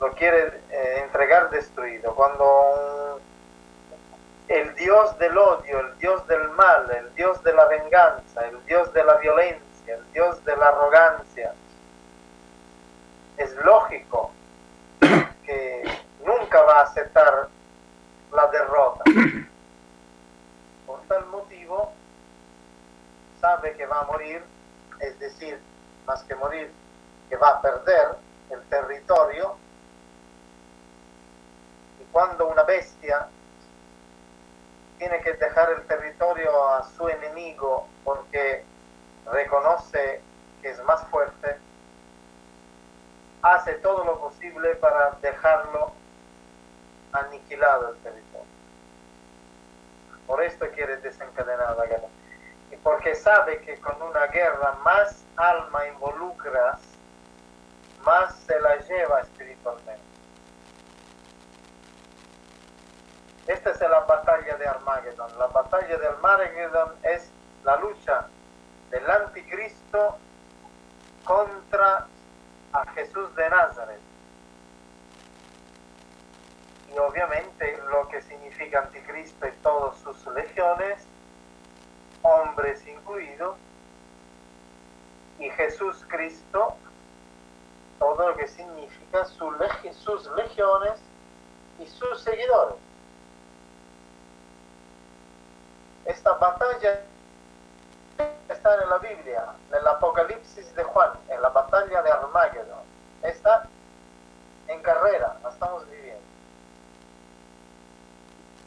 Lo quiere eh, entregar destruido. Cuando el Dios del odio, el Dios del mal, el Dios de la venganza, el Dios de la violencia, el Dios de la arrogancia. Es lógico que nunca va a aceptar la derrota. Por tal motivo, sabe que va a morir, es decir, más que morir, que va a perder el territorio. Y cuando una bestia tiene que dejar el territorio a su enemigo porque reconoce que es más fuerte, hace todo lo posible para dejarlo aniquilado el territorio. Por esto quiere desencadenar la guerra. Y porque sabe que con una guerra más alma involucras, más se la lleva espiritualmente. Esta es la batalla de Armagedón. La batalla de Armagedón es la lucha del anticristo contra a Jesús de Nazaret. Y obviamente lo que significa anticristo y todas sus legiones, hombres incluidos, y Jesús Cristo, todo lo que significa sus legiones y sus seguidores. Esta batalla está en la Biblia, en el Apocalipsis de Juan, en la batalla de Armagedón. Está en carrera, la estamos viviendo.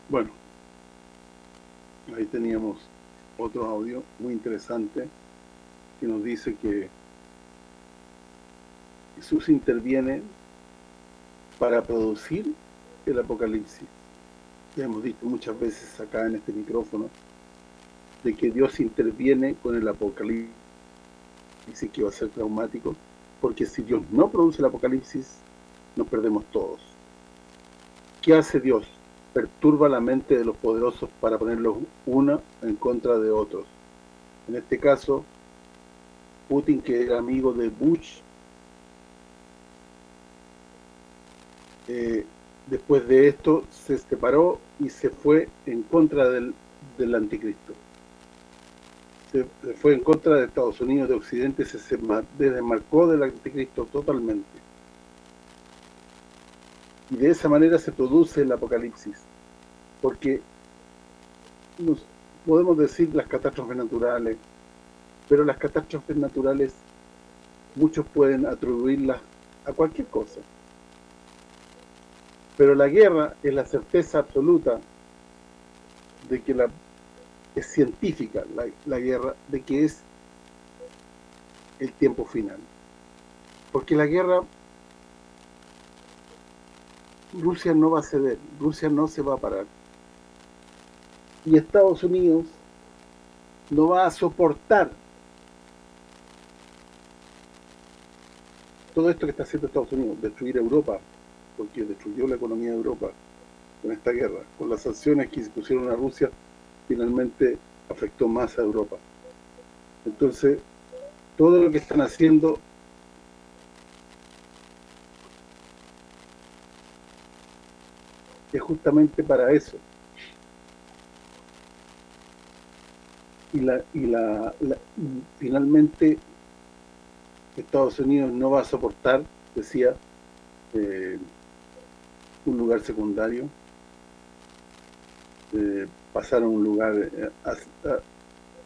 Bueno, ahí teníamos otro audio muy interesante que nos dice que Jesús interviene para producir el Apocalipsis. Ya hemos dicho muchas veces acá en este micrófono de que Dios interviene con el apocalipsis que va a ser traumático, porque si Dios no produce el apocalipsis, nos perdemos todos. ¿Qué hace Dios? Perturba la mente de los poderosos para ponerlos uno en contra de otros. En este caso, Putin, que era amigo de Bush, eh, después de esto se separó y se fue en contra del, anticristo. Se, fue en contra de Estados Unidos, de Occidente, se, se desmarcó del anticristo totalmente. Y de esa manera se produce el apocalipsis. Porque nos podemos decir las catástrofes naturales, pero las catástrofes naturales muchos pueden atribuirlas a cualquier cosa. Pero la guerra es la certeza absoluta de que la es científica la, la guerra, de que es el tiempo final. Porque la guerra Rusia no va a ceder, Rusia no se va a parar. Y Estados Unidos no va a soportar todo esto que está haciendo Estados Unidos, destruir Europa, porque destruyó la economía de Europa con esta guerra, con las sanciones que se pusieron a Rusia, finalmente afectó más a Europa. Entonces, todo lo que están haciendo es justamente para eso. Y la y la, finalmente Estados Unidos no va a soportar, decía, eh, un lugar secundario, eh, pasar a un lugar, eh,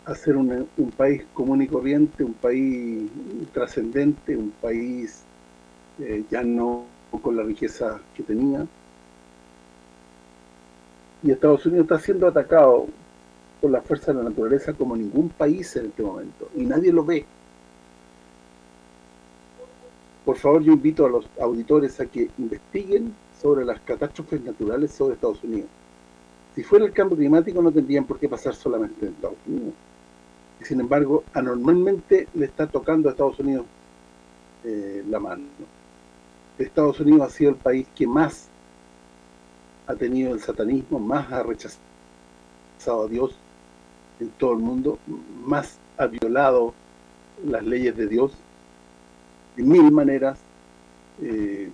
a, ser un, un, país común y corriente, un país trascendente, un país ya no con la riqueza que tenía. Y Estados Unidos está siendo atacado por la fuerza de la naturaleza como ningún país en este momento, y nadie lo ve por favor yo invito a los auditores a que investiguen sobre las catástrofes naturales sobre Estados Unidos. Si fuera el cambio climático no tendrían por qué pasar solamente en Estados Unidos. Y sin embargo, anormalmente le está tocando a Estados Unidos eh, la mano. Estados Unidos ha sido el país que más ha tenido el satanismo, más ha rechazado a Dios en todo el mundo, más ha violado las leyes de Dios de mil maneras. Eh,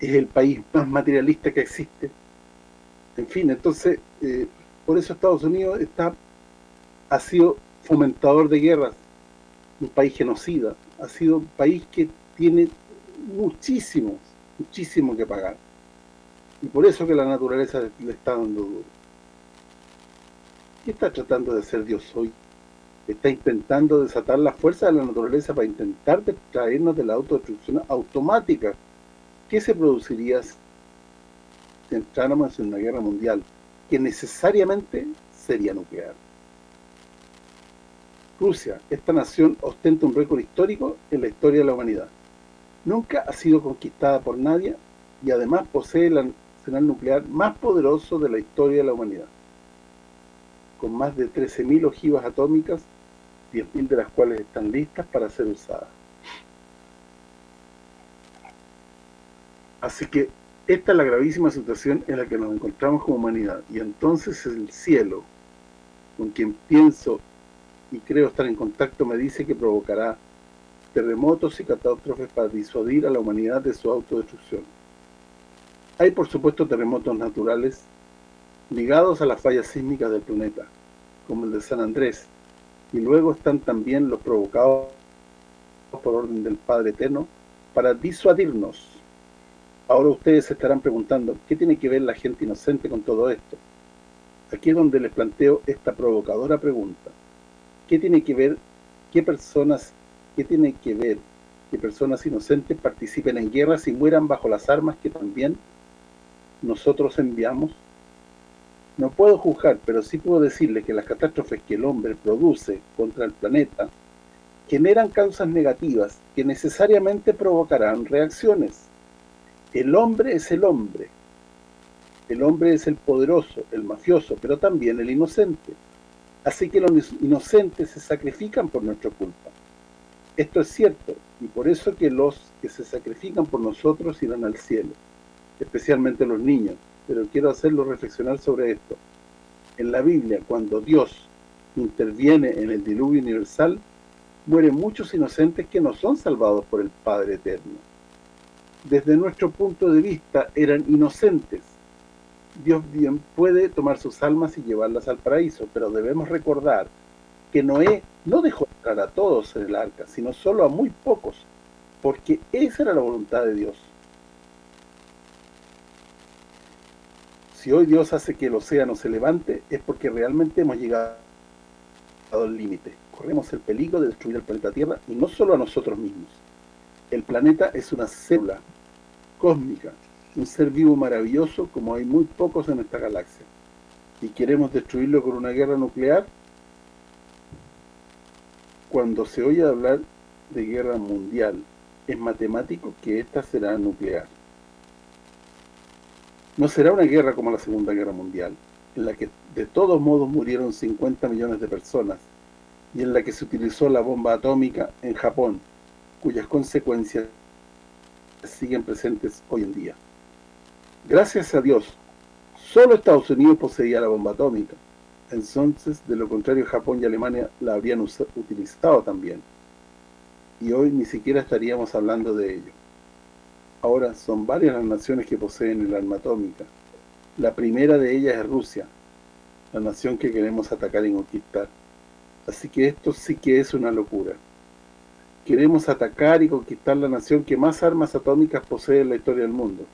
es el país más materialista que existe. En fin, entonces, eh, por eso Estados Unidos está ha sido fomentador de guerras, un país genocida, ha sido un país que tiene muchísimo, muchísimo que pagar. Y por eso que la naturaleza le está dando duro. ¿Qué está tratando de hacer Dios hoy? está intentando desatar la fuerza de la naturaleza para intentar traernos de la autodestrucción automática. ¿Qué se produciría si entráramos en una guerra mundial? Que necesariamente sería nuclear. Rusia, esta nación ostenta un récord histórico en la historia de la humanidad. Nunca ha sido conquistada por nadie y además posee el arsenal nuclear más poderoso de la historia de la humanidad con más de 13.000 ojivas atómicas 10.000 de las cuales están listas para ser usadas. Así que esta es la gravísima situación en la que nos encontramos como humanidad. Y entonces el cielo, con quien pienso y creo estar en contacto, me dice que provocará terremotos y catástrofes para disuadir a la humanidad de su autodestrucción. Hay por supuesto terremotos naturales ligados a las fallas sísmicas del planeta, como el de San Andrés, y luego están también los provocados por orden del Padre Eterno para disuadirnos. Ahora ustedes se estarán preguntando, ¿qué tiene que ver la gente inocente con todo esto? Aquí es donde les planteo esta provocadora pregunta. ¿Qué tiene que ver, qué personas, qué tiene que ver que personas inocentes participen en guerras y mueran bajo las armas que también nosotros enviamos? No puedo juzgar, pero sí puedo decirle que las catástrofes que el hombre produce contra el planeta generan causas negativas que necesariamente provocarán reacciones. El hombre es el hombre. El hombre es el poderoso, el mafioso, pero también el inocente. Así que los inocentes se sacrifican por nuestra culpa. Esto es cierto, y por eso que los que se sacrifican por nosotros irán al cielo, especialmente los niños, pero quiero hacerlo reflexionar sobre esto. En la Biblia, cuando Dios interviene en el diluvio universal, mueren muchos inocentes que no son salvados por el Padre Eterno. desde nuestro punto de vista eran inocentes. Dios bien puede tomar sus almas y llevarlas al paraíso, pero debemos recordar que Noé no dejó entrar a todos en el arca, sino solo a muy pocos, porque esa era la voluntad de Dios. Si hoy Dios hace que el océano se levante, es porque realmente hemos llegado al límite. Corremos el peligro de destruir el planeta Tierra, y no solo a nosotros mismos. El planeta es una célula cósmica, un ser vivo maravilloso como hay muy pocos en esta galaxia. ¿Y queremos destruirlo con una guerra nuclear? Cuando se oye hablar de guerra mundial, es matemático que esta será nuclear. No será una guerra como la Segunda Guerra Mundial, en la que de todos modos murieron 50 millones de personas, y en la que se utilizó la bomba atómica en Japón, cuyas consecuencias siguen presentes hoy en día. Gracias a Dios, solo Estados Unidos poseía la bomba atómica. Entonces, de lo contrario, Japón y Alemania la habrían utilizado también. Y hoy ni siquiera estaríamos hablando de ello. Ahora son varias las naciones que poseen el arma atómica. La primera de ellas es Rusia, la nación que queremos atacar y conquistar. Así que esto sí que es una locura. Queremos atacar y conquistar la nación que más armas atómicas posee en la historia del mundo.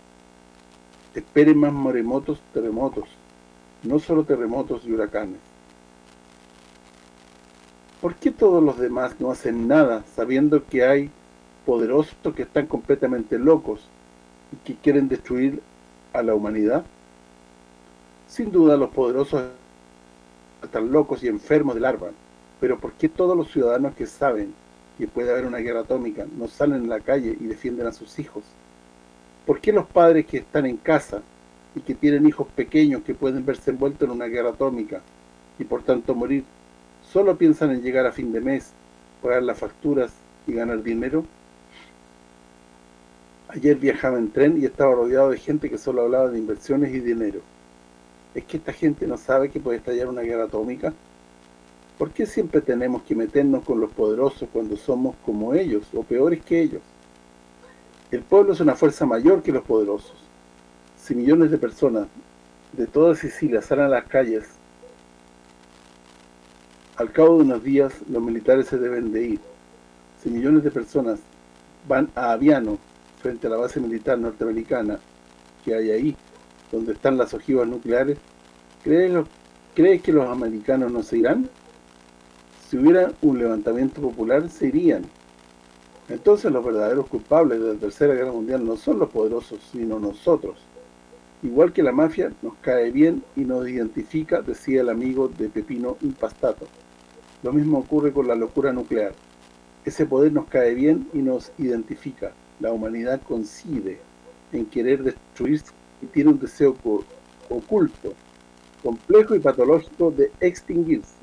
Esperen más maremotos, terremotos, no solo terremotos y huracanes. ¿Por qué todos los demás no hacen nada sabiendo que hay poderosos que están completamente locos y que quieren destruir a la humanidad? Sin duda los poderosos están locos y enfermos del arma, pero ¿por qué todos los ciudadanos que saben que puede haber una guerra atómica, no salen en la calle y defienden a sus hijos? ¿Por qué los padres que están en casa y que tienen hijos pequeños que pueden verse envueltos en una guerra atómica y por tanto morir, solo piensan en llegar a fin de mes, pagar las facturas y ganar dinero? Ayer viajaba en tren y estaba rodeado de gente que solo hablaba de inversiones y dinero. ¿Es que esta gente no sabe que puede estallar una guerra atómica? ¿Por qué siempre tenemos que meternos con los poderosos cuando somos como ellos o peores que ellos? El pueblo es una fuerza mayor que los poderosos. Si millones de personas de toda Sicilia salen a las calles, al cabo de unos días los militares se deben de ir. Si millones de personas van a Aviano, frente a la base militar norteamericana que hay ahí, donde están las ojivas nucleares, ¿crees que los americanos no se irán? si hubiera un levantamiento popular, se irían. Entonces los verdaderos culpables de la Tercera Guerra Mundial no son los poderosos, sino nosotros. Igual que la mafia nos cae bien y nos identifica, decía el amigo de Pepino Impastato. Lo mismo ocurre con la locura nuclear. Ese poder nos cae bien y nos identifica. La humanidad coincide en querer destruirse y tiene un deseo oculto, complejo y patológico de extinguirse.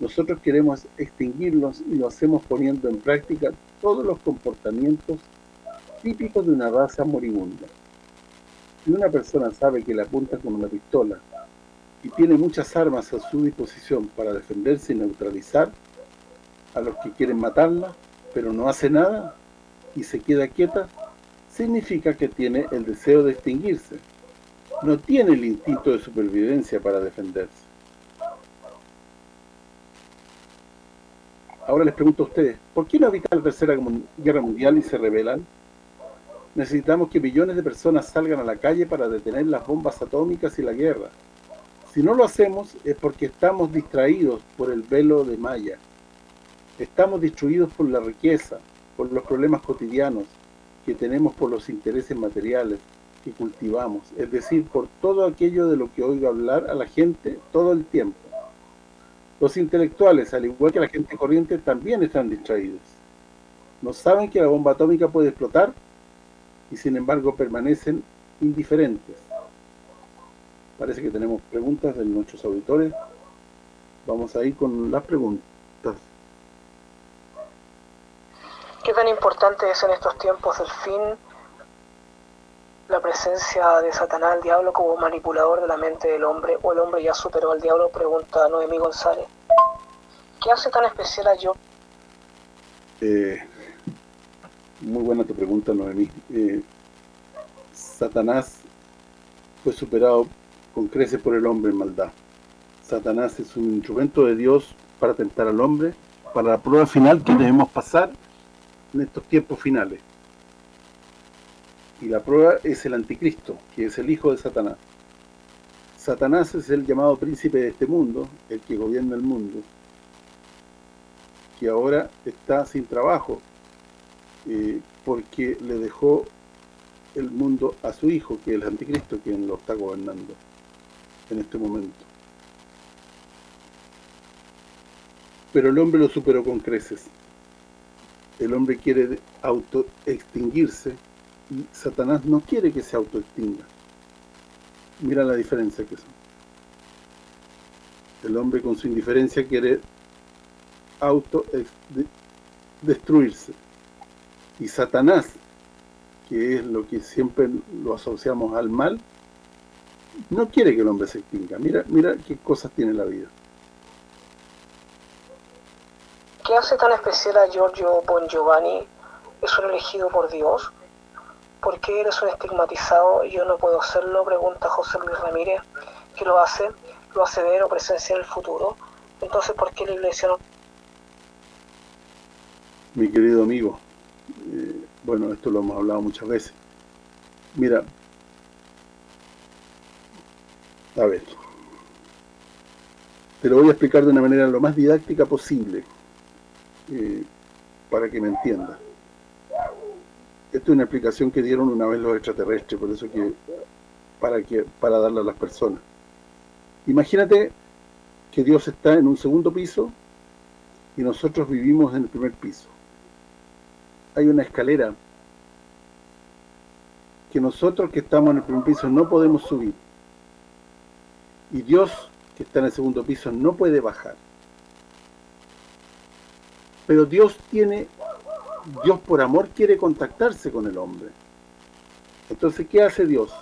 Nosotros queremos extinguirlos y lo hacemos poniendo en práctica todos los comportamientos típicos de una raza moribunda. Si una persona sabe que le apunta con una pistola y tiene muchas armas a su disposición para defenderse y neutralizar a los que quieren matarla, pero no hace nada y se queda quieta, significa que tiene el deseo de extinguirse. No tiene el instinto de supervivencia para defenderse. Ahora les pregunto a ustedes, ¿por qué no evitan la Tercera Guerra Mundial y se rebelan? Necesitamos que millones de personas salgan a la calle para detener las bombas atómicas y la guerra. Si no lo hacemos es porque estamos distraídos por el velo de Maya. Estamos distraídos por la riqueza, por los problemas cotidianos que tenemos por los intereses materiales que cultivamos, es decir, por todo aquello de lo que oigo hablar a la gente todo el tiempo. Los intelectuales, al igual que la gente corriente, también están distraídos. No saben que la bomba atómica puede explotar y sin embargo permanecen indiferentes. Parece que tenemos preguntas de nuestros auditores. Vamos a ir con las preguntas. ¿Qué tan importante es en estos tiempos el fin la presencia de Satanás, el diablo, como manipulador de la mente del hombre, o el hombre ya superó al diablo, pregunta Noemí González. ¿Qué hace tan especial a yo? Eh, Muy buena tu pregunta, Noemí. Eh, Satanás fue superado con creces por el hombre en maldad. Satanás es un instrumento de Dios para tentar al hombre, para la prueba final que debemos pasar en estos tiempos finales. Y la prueba es el anticristo, que es el hijo de Satanás. Satanás es el llamado príncipe de este mundo, el que gobierna el mundo, que ahora está sin trabajo, eh, porque le dejó el mundo a su hijo, que es el anticristo, quien lo está gobernando en este momento. Pero el hombre lo superó con creces. El hombre quiere autoextinguirse y Satanás no quiere que se autoextinga. Mira la diferencia que son. El hombre con su indiferencia quiere auto destruirse y Satanás, que es lo que siempre lo asociamos al mal, no quiere que el hombre se extinga. Mira, mira qué cosas tiene la vida. ¿Qué hace tan especial a Giorgio Bon Giovanni? ¿Es un elegido por Dios? ¿Por qué eres un estigmatizado y yo no puedo serlo? Pregunta José Luis Ramírez. ¿Qué lo hace? ¿Lo hace ver o presenciar el futuro? Entonces, ¿por qué la iglesia no...? Mi querido amigo, eh, bueno, esto lo hemos hablado muchas veces. Mira, a ver, te lo voy a explicar de una manera lo más didáctica posible, para que me entiendas. Esto es una explicación que dieron una vez los extraterrestres, por eso que para que para darle a las personas. Imagínate que Dios está en un segundo piso y nosotros vivimos en el primer piso hay una escalera que nosotros que estamos en el primer piso no podemos subir. Y Dios, que está en el segundo piso, no puede bajar. Pero Dios tiene, Dios por amor quiere contactarse con el hombre. Entonces, ¿qué hace Dios?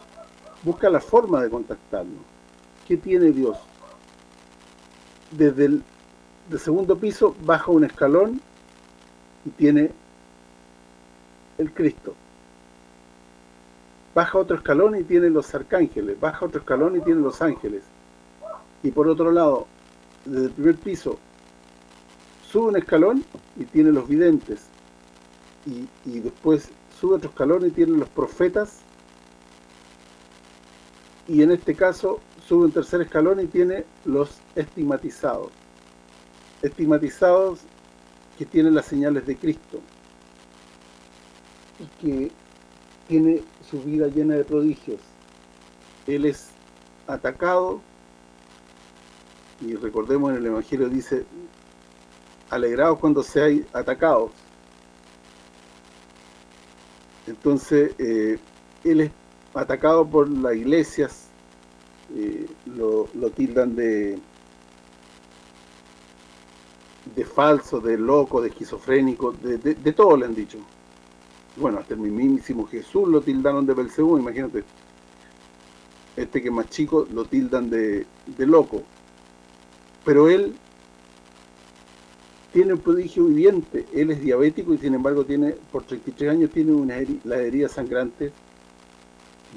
Busca la forma de contactarlo. ¿Qué tiene Dios? Desde el segundo piso baja un escalón y tiene el Cristo. Baja otro escalón y tiene los arcángeles, baja otro escalón y tiene los ángeles. Y por otro lado, desde el primer piso, sube un escalón y tiene los videntes. Y, y después sube otro escalón y tiene los profetas. Y en este caso, sube un tercer escalón y tiene los estigmatizados. Estigmatizados que tienen las señales de Cristo y que tiene su vida llena de prodigios. Él es atacado y recordemos en el Evangelio dice alegrados cuando seáis atacados. Entonces, eh, él es atacado por las iglesias, eh, lo, tildan de de falso, de loco, de esquizofrénico, de, de todo le han dicho bueno, hasta el mismísimo Jesús lo tildaron de Belcebú, imagínate. Este que es más chico lo tildan de, loco. Pero él tiene un prodigio viviente. Él es diabético y sin embargo tiene por 33 años tiene una la herida sangrante.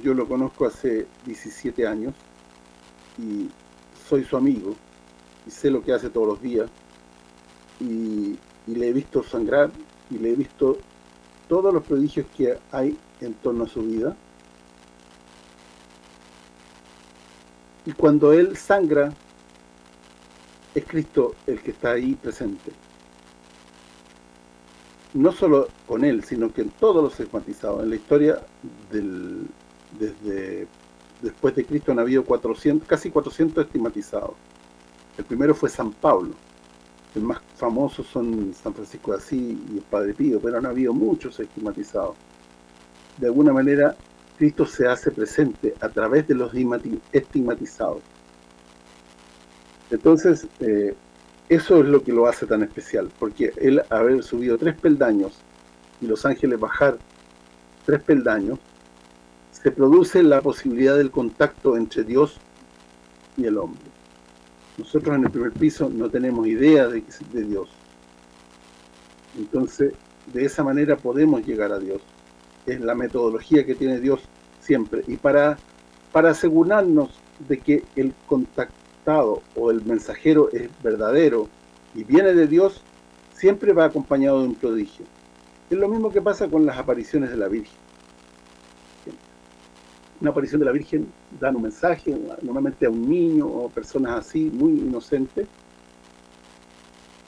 Yo lo conozco hace 17 años y soy su amigo y sé lo que hace todos los días y le he visto sangrar y le he visto todos los prodigios que hay en torno a su vida. Y cuando Él sangra, es Cristo el que está ahí presente. No solo con Él, sino que en todos los estigmatizados. En la historia, desde después de Cristo han habido 400, casi 400 estigmatizados. El primero fue San Pablo, el más famoso son San Francisco de Asís y el Padre Pío, pero han habido muchos estigmatizados. De alguna manera, Cristo se hace presente a través de los estigmatizados. Entonces, eh, eso es lo que lo hace tan especial, porque él haber subido tres peldaños y los ángeles bajar tres peldaños, se produce la posibilidad del contacto entre Dios y el hombre. Nosotros en el primer piso no tenemos idea de, de Dios. Entonces, de esa manera podemos llegar a Dios. Es la metodología que tiene Dios siempre. Y para, para asegurarnos de que el o el mensajero es verdadero y viene de Dios, siempre va acompañado de un prodigio. Es lo mismo que pasa con las apariciones de la Virgen. Una aparición de la Virgen da un mensaje, normalmente a un niño o personas así, muy inocentes,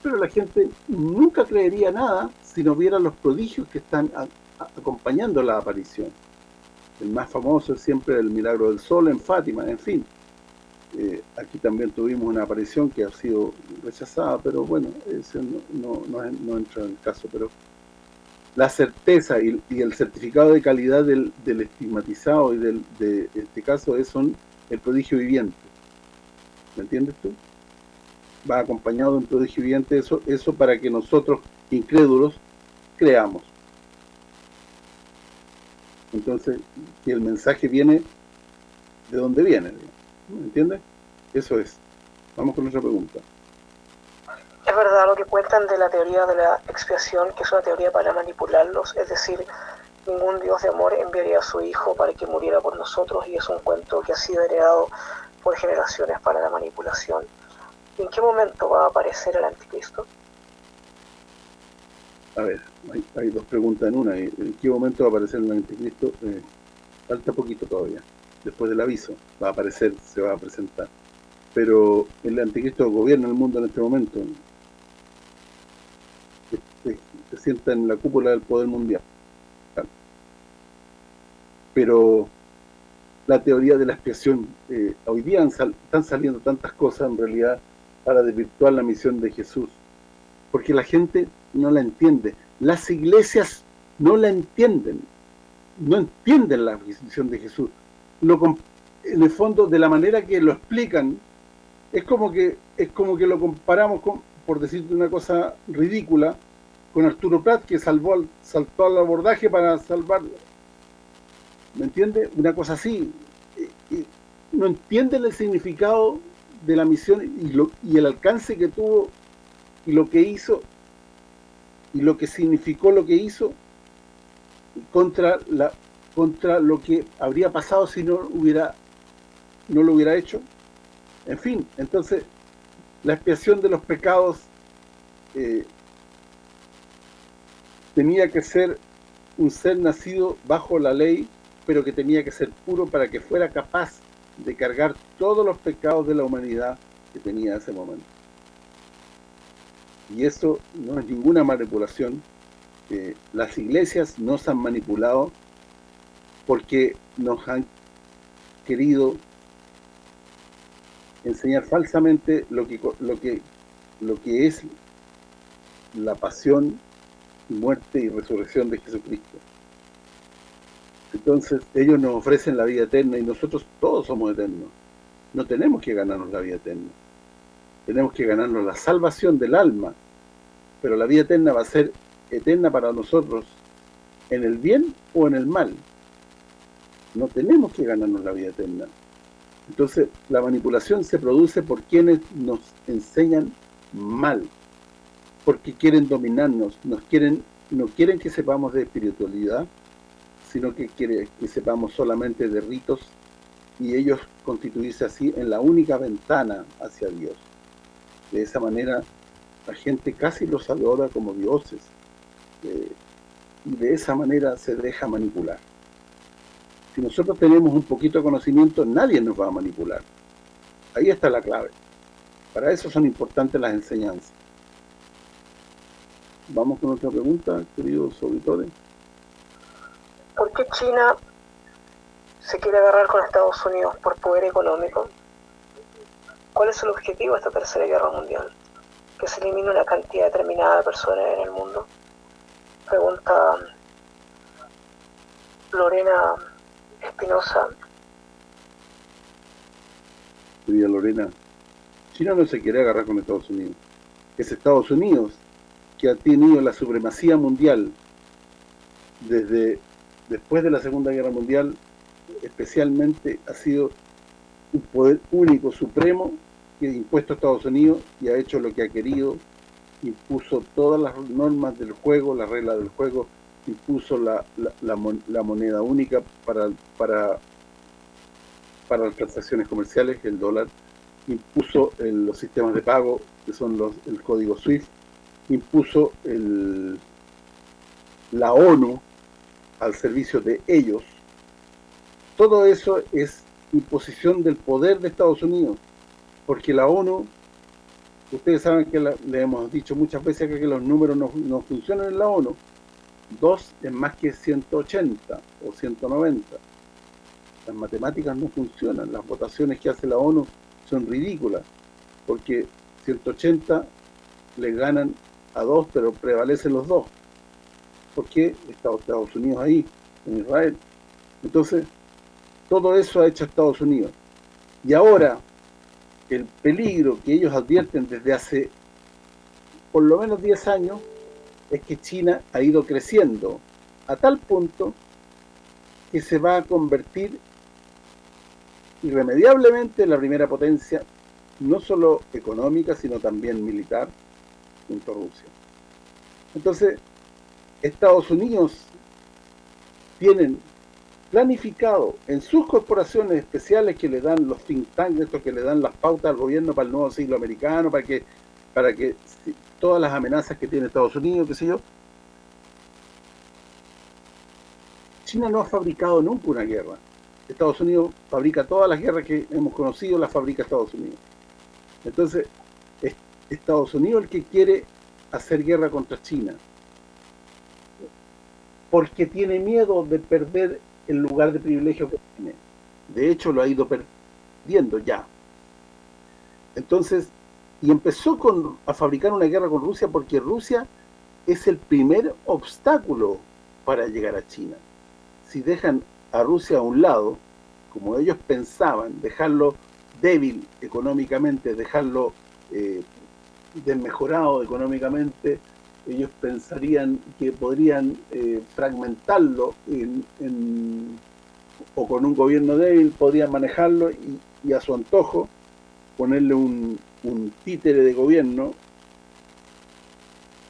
pero la gente nunca creería nada si no viera los prodigios que están acompañando la aparición. El más famoso es siempre el milagro del sol en Fátima, en fin. Eh, aquí también tuvimos una aparición que ha sido rechazada, pero bueno, ese no, entra en el caso, pero la certeza y, el certificado de calidad del, estigmatizado y del, de este caso es son el prodigio viviente. ¿Me entiendes tú? Va acompañado de un prodigio viviente, eso, eso para que nosotros, incrédulos, creamos. Entonces, si el mensaje viene, ¿de dónde viene? ¿Me entiendes? Eso es. Vamos con otra pregunta. Es verdad lo que cuentan de la teoría de la expiación, que es una teoría para manipularlos, es decir, ningún Dios de amor enviaría a su Hijo para que muriera por nosotros y es un cuento que ha sido heredado por generaciones para la manipulación. ¿En qué momento va a aparecer el anticristo? A ver, hay, dos preguntas en una. ¿En qué momento va a aparecer el anticristo? Eh, falta poquito todavía. Después del aviso va a aparecer, se va a presentar. Pero el anticristo gobierna el mundo en este momento. Se, sienta en la cúpula del poder mundial. Pero la teoría de la expiación, eh, hoy día están saliendo tantas cosas en realidad para desvirtuar la misión de Jesús. Porque la gente no la entiende. Las iglesias no la entienden. No entienden la misión de Jesús. Lo, en el fondo, de la manera que lo explican, es como que es como que lo comparamos con, por decirte una cosa ridícula, con Arturo Prat, que salvó saltó al abordaje para salvarlo. ¿Me entiende? Una cosa así. no entienden el significado de la misión y, lo, y el alcance que tuvo y lo que hizo y lo que significó lo que hizo contra la contra lo que habría pasado si no hubiera no lo hubiera hecho en fin entonces la expiación de los pecados eh, tenía que ser un ser nacido bajo la ley pero que tenía que ser puro para que fuera capaz de cargar todos los pecados de la humanidad que tenía en ese momento y eso no es ninguna manipulación. las iglesias no se han manipulado porque nos han querido enseñar falsamente lo que lo que lo que es la pasión, muerte y resurrección de Jesucristo. Entonces, ellos nos ofrecen la vida eterna y nosotros todos somos eternos. No tenemos que ganarnos la vida eterna tenemos que ganarnos la salvación del alma, pero la vida eterna va a ser eterna para nosotros en el bien o en el mal. No tenemos que ganarnos la vida eterna. Entonces, la manipulación se produce por quienes nos enseñan mal, porque quieren dominarnos, nos quieren no quieren que sepamos de espiritualidad, sino que quieren que sepamos solamente de ritos y ellos constituirse así en la única ventana hacia Dios. De esa manera la gente casi los adora como dioses eh, y de esa manera se deja manipular. Si nosotros tenemos un poquito de conocimiento, nadie nos va a manipular. Ahí está la clave. Para eso son importantes las enseñanzas. Vamos con otra pregunta, queridos auditores. ¿Por qué China se quiere agarrar con Estados Unidos por poder económico? ¿Cuál es el objetivo de esta tercera guerra mundial? ¿Que se elimine una cantidad determinada de personas en el mundo? Pregunta Lorena Espinosa. Querida Lorena, China no se quiere agarrar con Estados Unidos. Es Estados Unidos que ha tenido la supremacía mundial desde después de la Segunda Guerra Mundial, especialmente ha sido un poder único, supremo, que ha impuesto a Estados Unidos y ha hecho lo que ha querido impuso todas las normas del juego, las reglas del juego, impuso la, la, moneda única para, para, para las transacciones comerciales, el dólar, impuso los sistemas de pago, que son los el código SWIFT, impuso el, la ONU al servicio de ellos. Todo eso es imposición del poder de Estados Unidos, porque la ONU, ustedes saben que le hemos dicho muchas veces que los números no, no funcionan en la ONU, 2 es más que 180 o 190. Las matemáticas no funcionan, las votaciones que hace la ONU son ridículas, porque 180 le ganan a 2, pero prevalecen los dos. ¿Por qué? Estados Unidos ahí, en Israel. Entonces, todo eso ha hecho Estados Unidos. Y ahora, el peligro que ellos advierten desde hace por lo menos 10 años es que China ha ido creciendo a tal punto que se va a convertir irremediablemente en la primera potencia, no solo económica, sino también militar, junto a Rusia. Entonces, Estados Unidos tienen planificado en sus corporaciones especiales que le dan los think tanks, estos que le dan las pautas al gobierno para el nuevo siglo americano, para que para que todas las amenazas que tiene Estados Unidos, qué sé yo. China no ha fabricado nunca una guerra. Estados Unidos fabrica todas las guerras que hemos conocido, las fabrica Estados Unidos. Entonces, es Estados Unidos el que quiere hacer guerra contra China. Porque tiene miedo de perder el lugar de privilegio que tiene. De hecho, lo ha ido perdiendo ya. Entonces, y empezó con, a fabricar una guerra con Rusia porque Rusia es el primer obstáculo para llegar a China. Si dejan a Rusia a un lado, como ellos pensaban, dejarlo débil económicamente, dejarlo eh, desmejorado económicamente, ellos pensarían que podrían eh, fragmentarlo o con un gobierno débil podrían manejarlo y a su antojo ponerle un, un títere de gobierno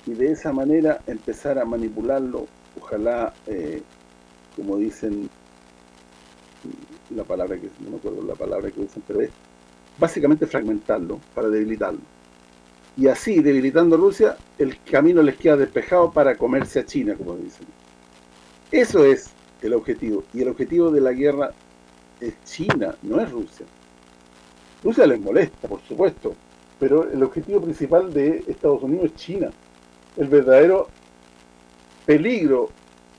y de esa manera empezar a manipularlo, ojalá, eh, como dicen, la palabra que no me acuerdo la palabra que usan, pero es básicamente fragmentarlo para debilitarlo. Y así, debilitando Rusia, el camino les queda despejado para comerse a China, como dicen. Eso es el objetivo. Y el objetivo de la guerra es China, no es Rusia. Rusia les molesta, por supuesto, pero el objetivo principal de Estados Unidos es China. El verdadero peligro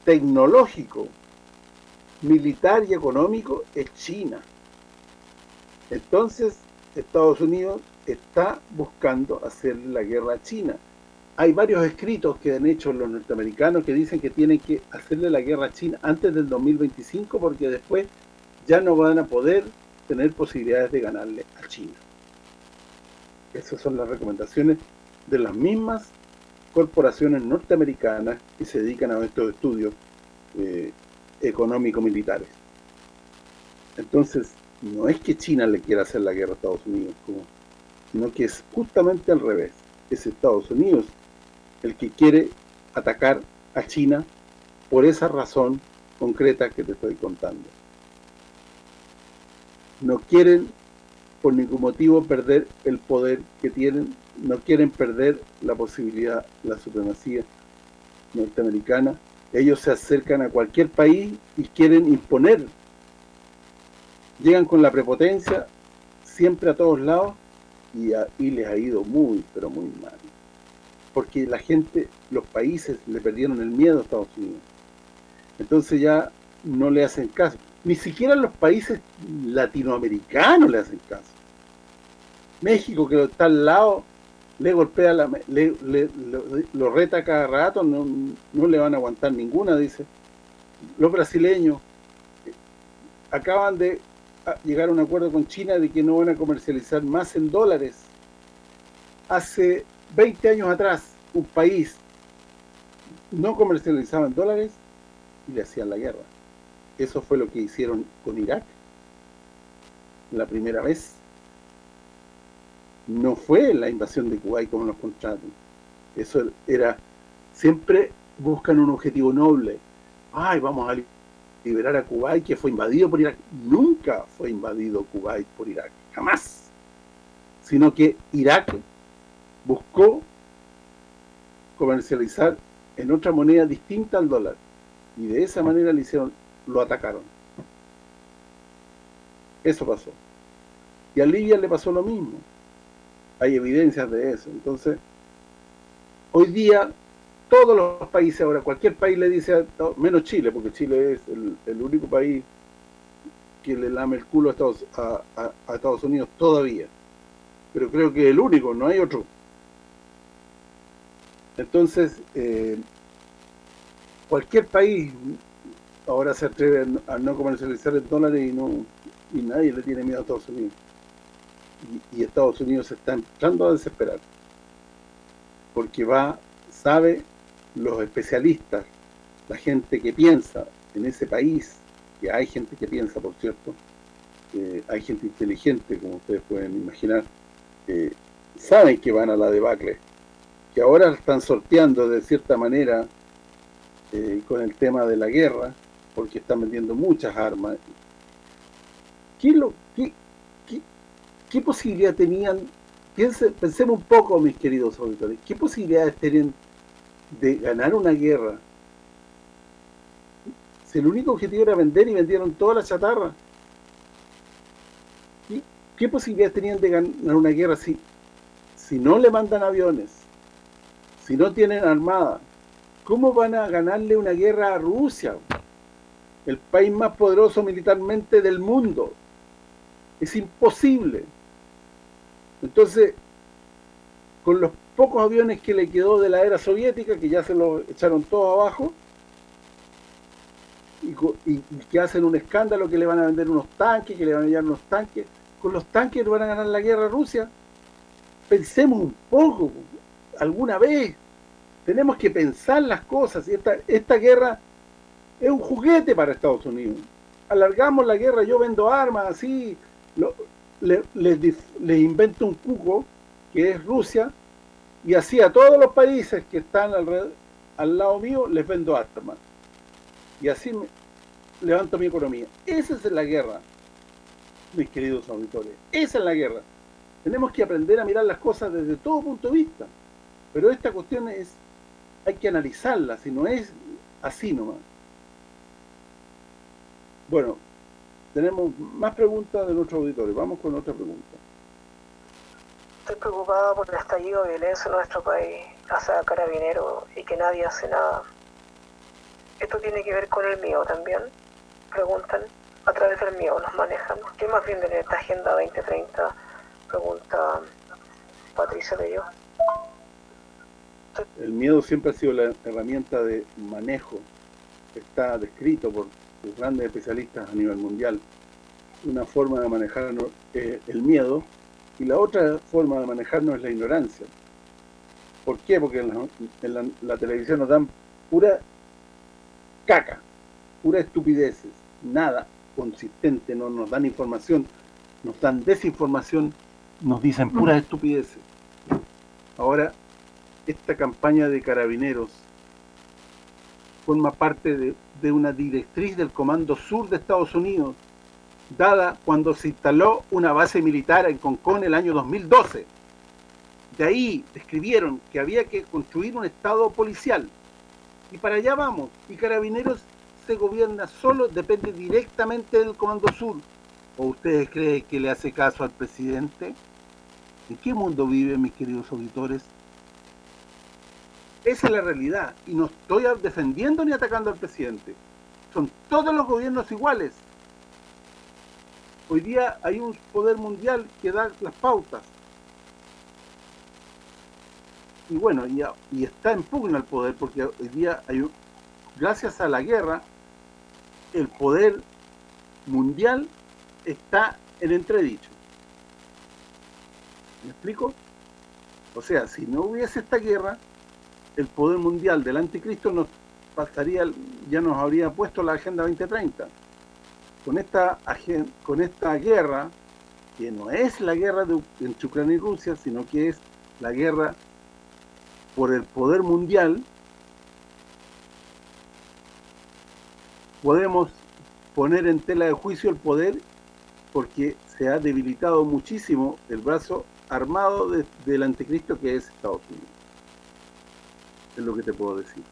tecnológico, militar y económico es China. Entonces, Estados Unidos está buscando hacer la guerra a China. Hay varios escritos que han hecho los norteamericanos que dicen que tienen que hacerle la guerra a China antes del 2025 porque después ya no van a poder tener posibilidades de ganarle a China. Esas son las recomendaciones de las mismas corporaciones norteamericanas que se dedican a estos estudios eh, económico-militares. Entonces, no es que China le quiera hacer la guerra a Estados Unidos, sino que es justamente al revés. Es Estados Unidos el que quiere atacar a China por esa razón concreta que te estoy contando no quieren por ningún motivo perder el poder que tienen, no quieren perder la posibilidad, la supremacía norteamericana. Ellos se acercan a cualquier país y quieren imponer. Llegan con la prepotencia siempre a todos lados y, y les ha ido muy, pero muy mal. Porque la gente, los países le perdieron el miedo a Estados Unidos. Entonces ya no le hacen caso ni siquiera los países latinoamericanos le hacen caso. México, que está al lado, le golpea, la, le, lo reta cada rato, no, no le van a aguantar ninguna, dice. Los brasileños eh, acaban de ah, llegar a un acuerdo con China de que no van a comercializar más en dólares. Hace 20 años atrás, un país no comercializaba en dólares y le hacían la guerra. Eso fue lo que hicieron con Irak. La primera vez. No fue la invasión de Kuwait como los contratos. Eso era, siempre buscan un objetivo noble. Ay, vamos a liberar a Kuwait que fue invadido por Irak. Nunca fue invadido Kuwait por Irak, jamás. Sino que Irak buscó comercializar en otra moneda distinta al dólar. Y de esa manera le hicieron, lo atacaron. Eso pasó. Y a Libia le pasó lo mismo. Hay evidencias de eso. Entonces, hoy día, todos los países, ahora cualquier país le dice, menos Chile, porque Chile es el, único país que le lame el culo a Estados, a, Estados Unidos todavía. Pero creo que el único, no hay otro. Entonces, eh, cualquier país ahora se atreve a no comercializar el dólar y no y nadie le tiene miedo a Estados Unidos. Y, Estados Unidos se está entrando a desesperar. Porque va, sabe, los especialistas, la gente que piensa en ese país, que hay gente que piensa, por cierto, hay gente inteligente, como ustedes pueden imaginar, saben que van a la debacle, que ahora están sorteando de cierta manera eh, con el tema de la guerra, porque están vendiendo muchas armas. ¿Qué, lo, posibilidad tenían? pensemos un poco, mis queridos auditores, ¿qué posibilidades tenían de ganar una guerra? Si el único objetivo era vender y vendieron toda la chatarra. ¿Qué, qué posibilidades tenían de ganar una guerra si, si no le mandan aviones? Si no tienen armada, ¿cómo van a ganarle una guerra a Rusia? El país más poderoso militarmente del mundo. Es imposible. Entonces, con los pocos aviones que le quedó de la era soviética, que ya se los echaron todos abajo, y, que hacen un escándalo que le van a vender unos tanques, que le van a llevar unos tanques, con los tanques van a ganar la guerra a Rusia. Pensemos un poco, alguna vez, tenemos que pensar las cosas. Y esta guerra es un juguete para Estados Unidos. Alargamos la guerra, yo vendo armas, así, les le, invento un cuco, que es Rusia, y así a todos los países que están al lado mío, les vendo armas. Y así levanto mi economía. Esa es la guerra, mis queridos auditores. Esa es la guerra. Tenemos que aprender a mirar las cosas desde todo punto de vista. Pero esta cuestión es hay que analizarla, si no es así nomás. Bueno, tenemos más preguntas de nuestro auditorio. Vamos con otra pregunta. Estoy preocupada por el estallido de violencia en nuestro país hacia carabineros y que nadie hace nada. ¿Esto tiene que ver con el mío también? Preguntan. A través del mío nos manejan. ¿Qué más viene en esta Agenda 2030? Pregunta Patricia de yo. El miedo siempre ha sido la herramienta de manejo. Está descrito por los grandes especialistas a nivel mundial. Una forma de manejarnos es el miedo y la otra forma de manejarnos es la ignorancia. ¿Por qué? Porque en la, televisión nos dan pura caca, pura estupideces, nada consistente, no nos dan información, nos dan desinformación, nos dicen puras estupideces. Ahora, esta campaña de carabineros forma parte de, una directriz del Comando Sur de Estados Unidos, dada cuando se instaló una base militar en Concón el año 2012. De ahí describieron que había que construir un estado policial. Y para allá vamos. Y Carabineros se gobierna solo, depende directamente del Comando Sur. ¿O ustedes creen que le hace caso al presidente? ¿En qué mundo vive, mis queridos auditores? Esa es la realidad. Y no estoy defendiendo ni atacando al presidente. Son todos los gobiernos iguales. Hoy día hay un poder mundial que da las pautas. Y bueno, y, está en pugna el poder, porque hoy día hay gracias a la guerra, el poder mundial está en entredicho. ¿Me explico? O sea, si no hubiese esta guerra, el poder mundial del anticristo nos pasaría, ya nos habría puesto la Agenda 2030. Con esta, con esta guerra, que no es la guerra de, entre Ucrania y Rusia, sino que es la guerra por el poder mundial podemos poner en tela de juicio el poder porque se ha debilitado muchísimo el brazo armado del anticristo que es Estados Unidos. Es lo que te puedo decir.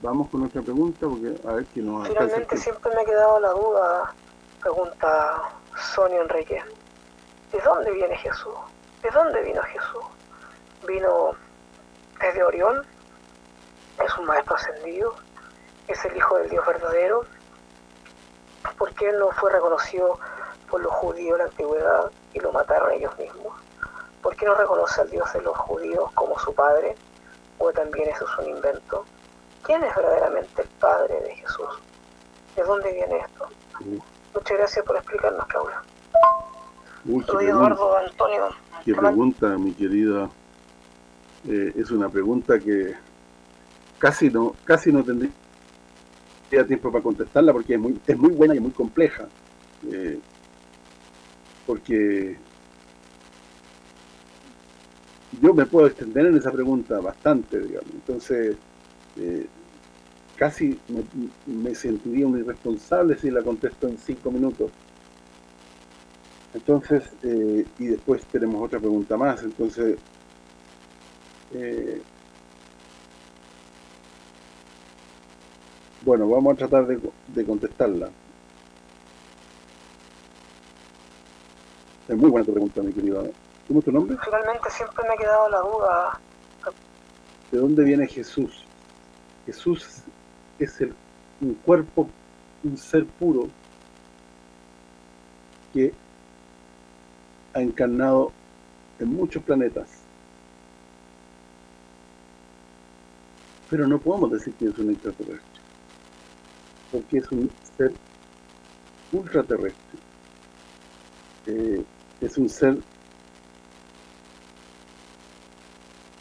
Vamos con otra pregunta, porque a ver si nos Finalmente siempre me ha quedado la duda, pregunta Sonia Enrique. ¿De dónde viene Jesús? ¿De dónde vino Jesús? ¿Vino desde Orión? ¿Es un maestro ascendido? ¿Es el Hijo del Dios verdadero? ¿Por qué no fue reconocido por los judíos en la antigüedad y lo mataron ellos mismos? ¿Por qué no reconoce al Dios de los judíos como su Padre? ¿O también eso es un invento? ¿Quién es verdaderamente el Padre de Jesús? ¿De dónde viene esto? Muchas gracias por explicarnos, Claudia. Soy Eduardo Antonio. Qué pregunta, mi querida. Eh, es una pregunta que casi no casi no tendría tiempo para contestarla porque es muy es muy buena y muy compleja. Eh, porque yo me puedo extender en esa pregunta bastante, digamos. Entonces, eh, casi me, sentiría un irresponsable si la contesto en cinco minutos. Entonces, eh, y después tenemos otra pregunta más, entonces... Eh, bueno, vamos a tratar de, contestarla. Es muy buena tu pregunta, mi querido. ¿Cómo es tu nombre? Finalmente siempre me ha quedado la duda. ¿De dónde viene Jesús? Jesús es el, un cuerpo, un ser puro que ha encarnado en muchos planetas. Pero no podemos decir que es un extraterrestre, porque es un ser ultraterrestre. Eh, es un ser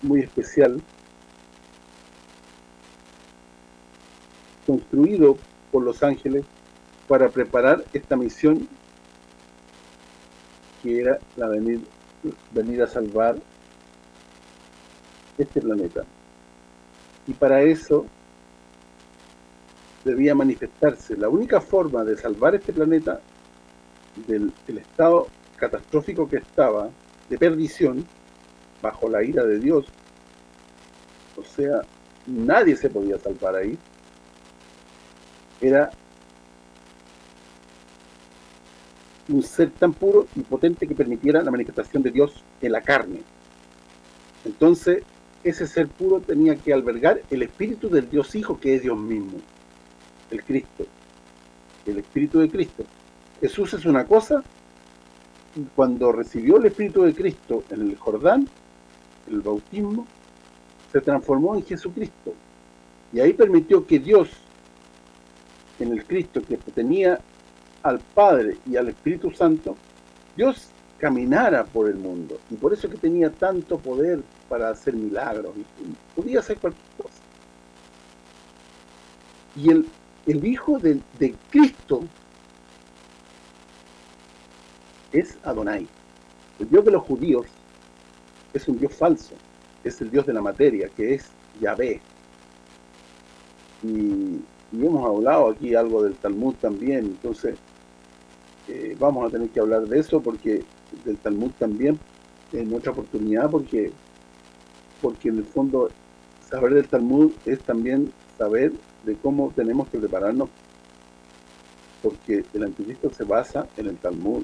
muy especial construido por los ángeles para preparar esta misión que era la venir, venir a salvar este planeta. Y para eso debía manifestarse. La única forma de salvar este planeta del estado catastrófico que estaba, de perdición, bajo la ira de Dios, o sea, nadie se podía salvar ahí, era un ser tan puro y potente que permitiera la manifestación de Dios en la carne. Entonces, ese ser puro tenía que albergar el espíritu del Dios Hijo, que es Dios mismo, el Cristo, el espíritu de Cristo. Jesús es una cosa, cuando recibió el espíritu de Cristo en el Jordán, el bautismo, se transformó en Jesucristo. Y ahí permitió que Dios en el Cristo que tenía al Padre y al Espíritu Santo, Dios caminara por el mundo. Y por eso que tenía tanto poder para hacer milagros. Y podía hacer cualquier cosa. Y el, el Hijo de, de Cristo es Adonai. El Dios de los judíos es un Dios falso. Es el Dios de la materia, que es Yahvé. Y hemos hablado aquí algo del Talmud también, entonces eh, vamos a tener que hablar de eso porque del Talmud también en otra oportunidad porque porque en el fondo saber del Talmud es también saber de cómo tenemos que prepararnos porque el anticristo se basa en el Talmud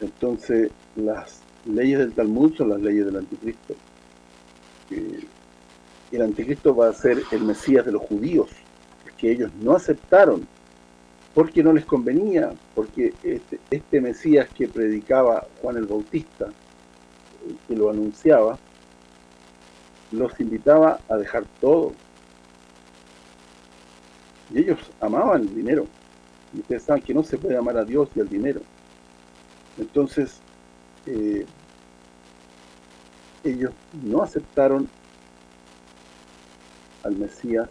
entonces las leyes del Talmud son las leyes del anticristo el anticristo va a ser el Mesías de los judíos que ellos no aceptaron porque no les convenía, porque este, este Mesías que predicaba Juan el Bautista, que lo anunciaba, los invitaba a dejar todo. Y ellos amaban el dinero. Y ustedes saben que no se puede amar a Dios y al dinero. Entonces, eh, ellos no aceptaron al Mesías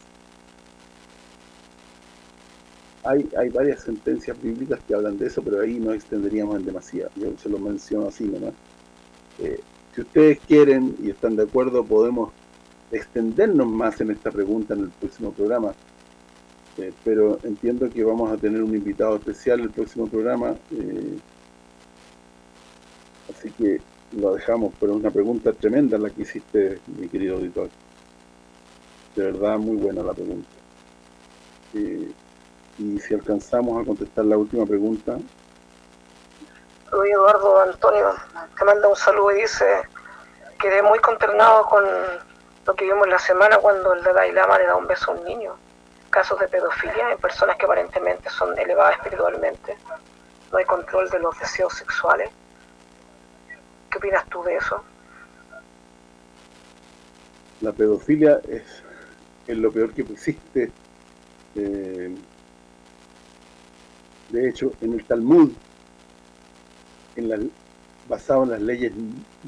hay, hay varias sentencias bíblicas que hablan de eso, pero ahí nos extenderíamos en demasiado. Yo se lo menciono así nomás. Eh, si ustedes quieren y están de acuerdo, podemos extendernos más en esta pregunta en el próximo programa. Eh, pero entiendo que vamos a tener un invitado especial en el próximo programa. Así que lo dejamos, pero es una pregunta tremenda la que hiciste, mi querido auditor. De verdad, muy buena la pregunta. Eh, y si alcanzamos a contestar la última pregunta. Soy Eduardo Antonio, te manda un saludo y dice, quedé muy consternado con lo que vimos la semana cuando el Dalai Lama le da un beso a un niño. Casos de pedofilia en personas que aparentemente son elevadas espiritualmente. No hay control de los deseos sexuales. ¿Qué opinas tú de eso? La pedofilia es, lo peor que existe. Eh, de hecho, en el Talmud, en la, basado en las leyes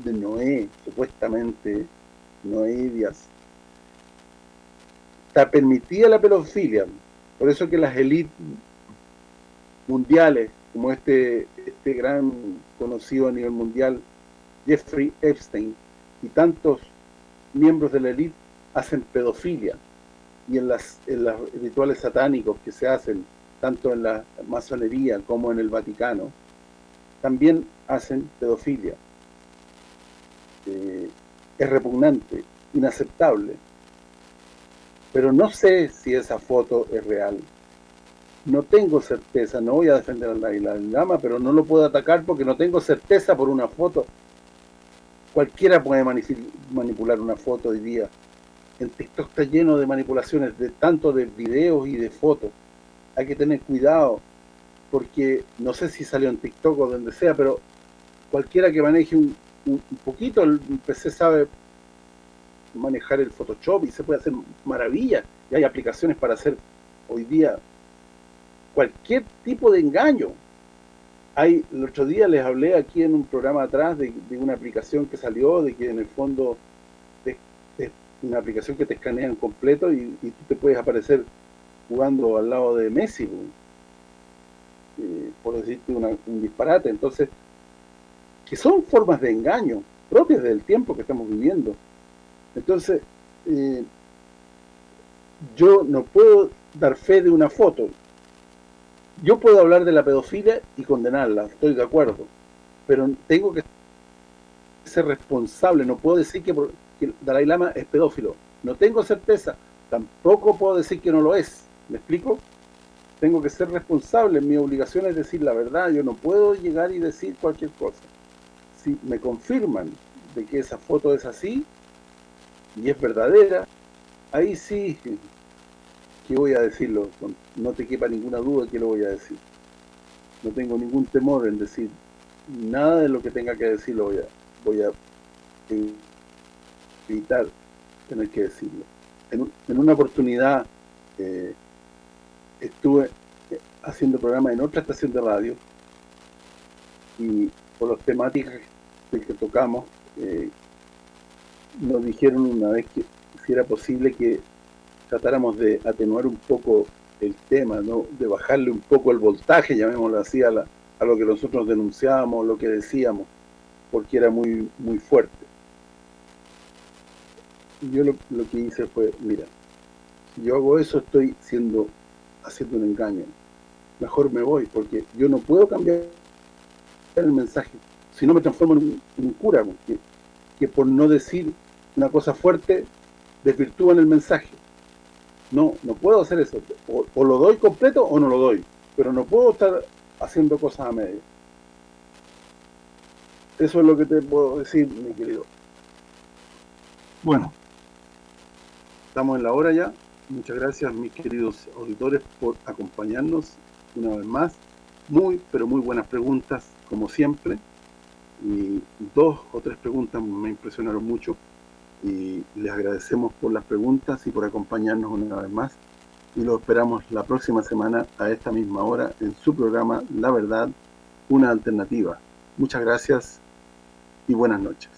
de Noé, supuestamente noedias, está permitida la pedofilia. Por eso que las élites mundiales, como este, este gran conocido a nivel mundial, Jeffrey Epstein, y tantos miembros de la élite hacen pedofilia. Y en, las, los rituales satánicos que se hacen, tanto en la masonería como en el Vaticano, también hacen pedofilia. Eh, es repugnante, inaceptable. Pero no sé si esa foto es real. No tengo certeza, no voy a defender a la Lama, pero no lo puedo atacar porque no tengo certeza por una foto. Cualquiera puede manipular una foto hoy día. El TikTok está lleno de manipulaciones, de tanto de videos y de fotos. Hay que tener cuidado, porque no sé si salió en TikTok o donde sea, pero cualquiera que maneje un, poquito, el PC sabe manejar el Photoshop y se puede hacer maravillas. Y hay aplicaciones para hacer hoy día cualquier tipo de engaño. Hay, el otro día les hablé aquí en un programa atrás de, una aplicación que salió, de que en el fondo es, una aplicación que te escanean completo y, tú te puedes aparecer jugando al lado de Messi, eh, por decirte un disparate. Entonces, que son formas de engaño propias del tiempo que estamos viviendo. Entonces, eh, yo no puedo dar fe de una foto. Yo puedo hablar de la pedofilia y condenarla, estoy de acuerdo. Pero tengo que ser responsable, no puedo decir que, Dalai Lama es pedófilo. No tengo certeza, tampoco puedo decir que no lo es. ¿Me explico? Tengo que ser responsable, mi obligación es decir la verdad, yo no puedo llegar y decir cualquier cosa si me confirman de que esa foto es así y es verdadera, ahí sí que voy a decirlo, no te quepa ninguna duda que lo voy a decir. No tengo ningún temor en decir nada de lo que tenga que decir lo voy a, evitar tener que decirlo. En, una oportunidad eh, estuve haciendo programa en otra estación de radio y por las temáticas que tocamos, eh, nos dijeron una vez que si era posible que tratáramos de atenuar un poco el tema, de bajarle un poco el voltaje, llamémoslo así, a, a lo que nosotros denunciábamos, lo que decíamos, porque era muy muy fuerte. yo lo, que hice fue, mira, si yo hago eso estoy siendo haciendo un engaño. Mejor me voy, porque yo no puedo cambiar el mensaje si no me transformo en un, cura, que, por no decir una cosa fuerte desvirtúan el mensaje. No, no puedo hacer eso. O, lo doy completo o no lo doy. Pero no puedo estar haciendo cosas a medio. Eso es lo que te puedo decir, mi querido. Bueno, estamos en la hora ya. Muchas gracias, mis queridos auditores, por acompañarnos una vez más. Muy, pero muy buenas preguntas, como siempre y dos o tres preguntas me impresionaron mucho y les agradecemos por las preguntas y por acompañarnos una vez más y lo esperamos la próxima semana a esta misma hora en su programa La Verdad, una alternativa. Muchas gracias y buenas noches.